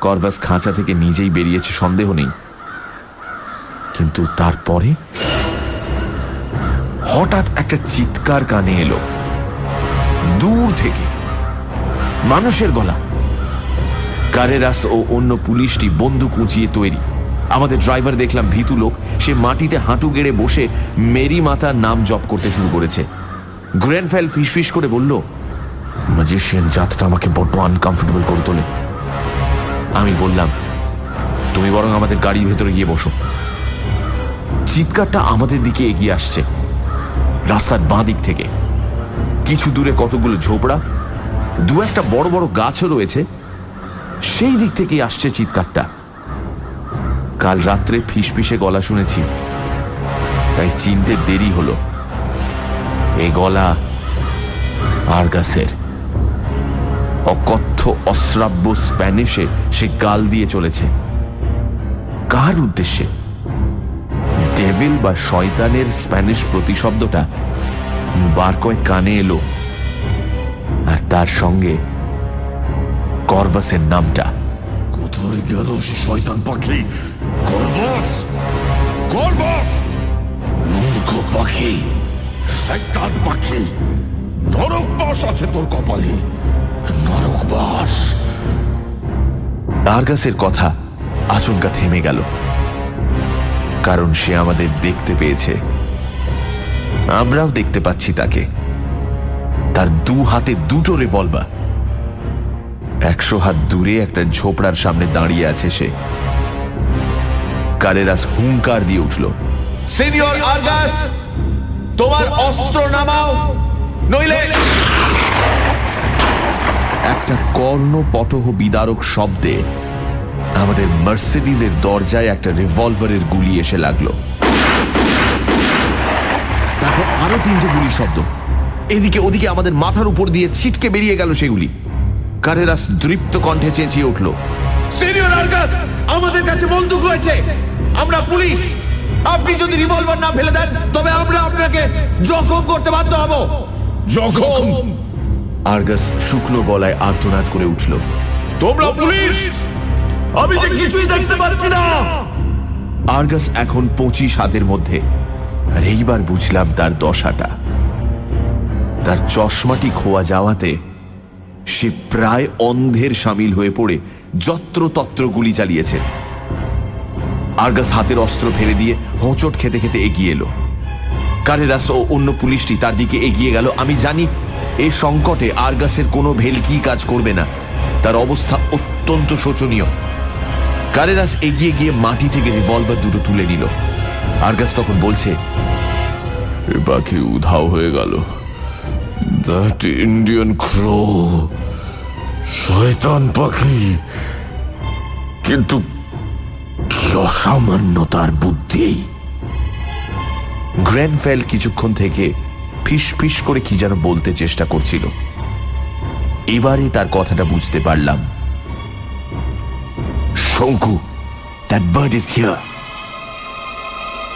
করভাস খাঁচা থেকে নিজেই বেরিয়েছে, সন্দেহ নেই। কিন্তু তারপরে? হঠাৎ একটা চিৎকার কানে এলো। দূর থেকে। মানুষের গলা। কারেরাস ও অন্য পুলিশটি বন্দুক উঁচিয়ে তৈরি। আমাদের ড্রাইভার দেখলাম ভীতু লোক। সে মাটিতে হাঁটু গেড়ে বসে মেরি মাতার নাম জপ করতে শুরু করেছে। গ্র্যান্ডফেল ফিসফিস করে বলল ম্যাজিশিয়ান জাতটা আমাকে বড্ড আনকমফোর্টেবল করে তোলে। আমি বললাম, তুমি বরং আমাদের গাড়ির ভেতরে গিয়ে বসো। চিৎকারটা আমাদের দিকে এগিয়ে আসছে, রাস্তার বাঁ দিক থেকে। কিছু দূরে কতগুলো ঝোপড়া, দু একটা বড় বড় গাছও রয়েছে, সেই দিক থেকেই আসছে চিৎকারটা। কাল রাত্রে ফিসফিসে গলা শুনেছি, তাই চিনতে দেরি হলো। এ গলা আরগাসের। অকথ্য, অশ্রাব্য স্প্যানিশে সে গাল দিয়ে চলেছে। কার উদ্দেশ্যে? ডেভিল বা শয়তানের স্প্যানিশ প্রতিশব্দটা বার কয়েক কানে এলো। আর তার সঙ্গে করভাসের নামটা। কোথায় গেল সে শয়তান পাখি? করবাস করবাস মূর্খ পাখি! শয়তান পাখি! নরক বাস আছে তোর কপালে। নরক বাস কথা আচমকা থেমে গেল। কারণ সে আমাদের দেখতে পেয়েছে। আমরাও দেখতে পাচ্ছি তাকে। তার দু হাতে দুটো রিভলভার একশো হাত দূরে একটা ঝোপড়ার সামনে দাঁড়িয়ে আছে সে। কারেরাস হুঙ্কার দিয়ে উঠল, সিনিয়র আরগাস, তোমার অস্ত্র নামাও, নইলে একটা কর্ণ পটহ বিদারক শব্দে আমাদের মার্সিডিজের দরজায় একটা রিভলভারের গুলি এসে লাগল। তারপর আরও তিনটে গুলির শব্দ। এদিকে ওদিকে আমাদের মাথার উপর দিয়ে ছিটকে বেরিয়ে গেল সেগুলি কারেরাস দৃপ্ত কণ্ঠে চেঁচিয়ে উঠল আমাদের কাছে বন্দুক রয়েছে। আমরা পুলিশ। আপনি যদি রিভলভার না ফেলে দেন, তবে আমরা আপনাকে জখম করতে বাধ্য হব। জখম? আর্গাস শুকনো গলায় আর্তনাদ করে উঠল। তোমরা পুলিশ! আমি যে কিছুই দেখতে পাচ্ছি না! আর্গাস এখন পঁচিশ হাতের মধ্যে আর এইবার বুঝলাম তার দশাটা। তার চশমাটি খোয়া যাওয়াতে সে প্রায় অন্ধের সামিল হয়ে পড়ে যত্রতত্র গুলি চালিয়েছে। আর্গাস হাতের অস্ত্র ফেলে দিয়ে হোঁচট খেতে খেতে এগিয়ে এলো। কারেরাস ও অন্য পুলিশটি তার দিকে এগিয়ে গেল। আমি জানি এই সংকটে আর্গাসের কোনো ভেলকি কাজ করবে না। তার অবস্থা অত্যন্ত শোচনীয়। কারেরাস এগিয়ে গিয়ে মাটি থেকে রিভলভার দুটো তুলে নিল। আর্গাস তখন বলছে এ পাখি উধাও হয়ে গেল। দ্যাট ইন্ডিয়ান ক্রো শয়তান পাখি। কিন্তু অসামান্য তার বুদ্ধি। গ্র্যান্ডফেল কিছুক্ষণ থেকে ফিস ফিস করে কি যেন বলতে চেষ্টা করছিল। এবারে তার কথাটা বুঝতে পারলাম। Shonku that bird is here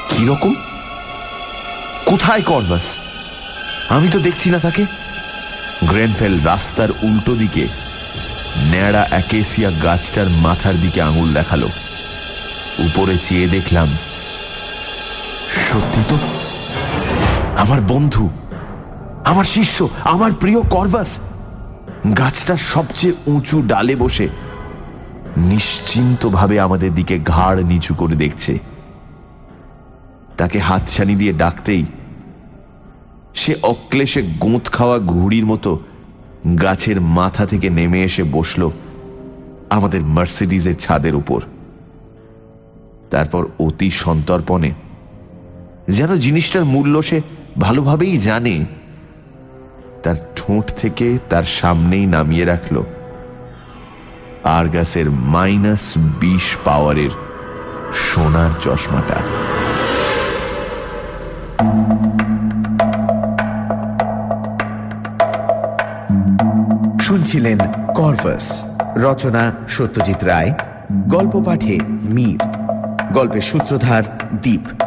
কীরকম? কোথায় করবাস আমি তো দেখছি না তাকে। গ্র্যান্ডফেল রাস্তার উল্টো দিকে ন্যাড়া অ্যাকেসিয়া গাছটার মাথার দিকে আঙুল দেখাল। উপরে চেয়ে দেখলাম, সত্যি তো বন্ধু, আমার শিষ্য, আমার প্রিয় করভাস। গাছটা সবচেয়ে উঁচু ডালে বসে নিশ্চিন্তভাবে আমাদের দিকে ঘাড় নিচু করে দেখছে। তাকে হাতছানি দিয়ে ডাকতেই সে অক্লেশে গোঁত খাওয়া ঘুড়ির মতো গাছের মাথা থেকে নেমে এসে বসল আমাদের মার্সিডিজের ছাদের উপর। তারপর অতি সন্তর্পণে যেন জিনিসটার মূল্য সে ভালোভাবেই জানে, তার ঠোঁট থেকে তার সামনেই নামিয়ে রাখল। আরগাসের মাইনাস বিশ পাওয়ারের সোনার চশমাটা। শুনছিলেন কর্ভাস, রচনা সত্যজিৎ রায়, গল্প পাঠে মীর, গল্পের সূত্রধার দীপ।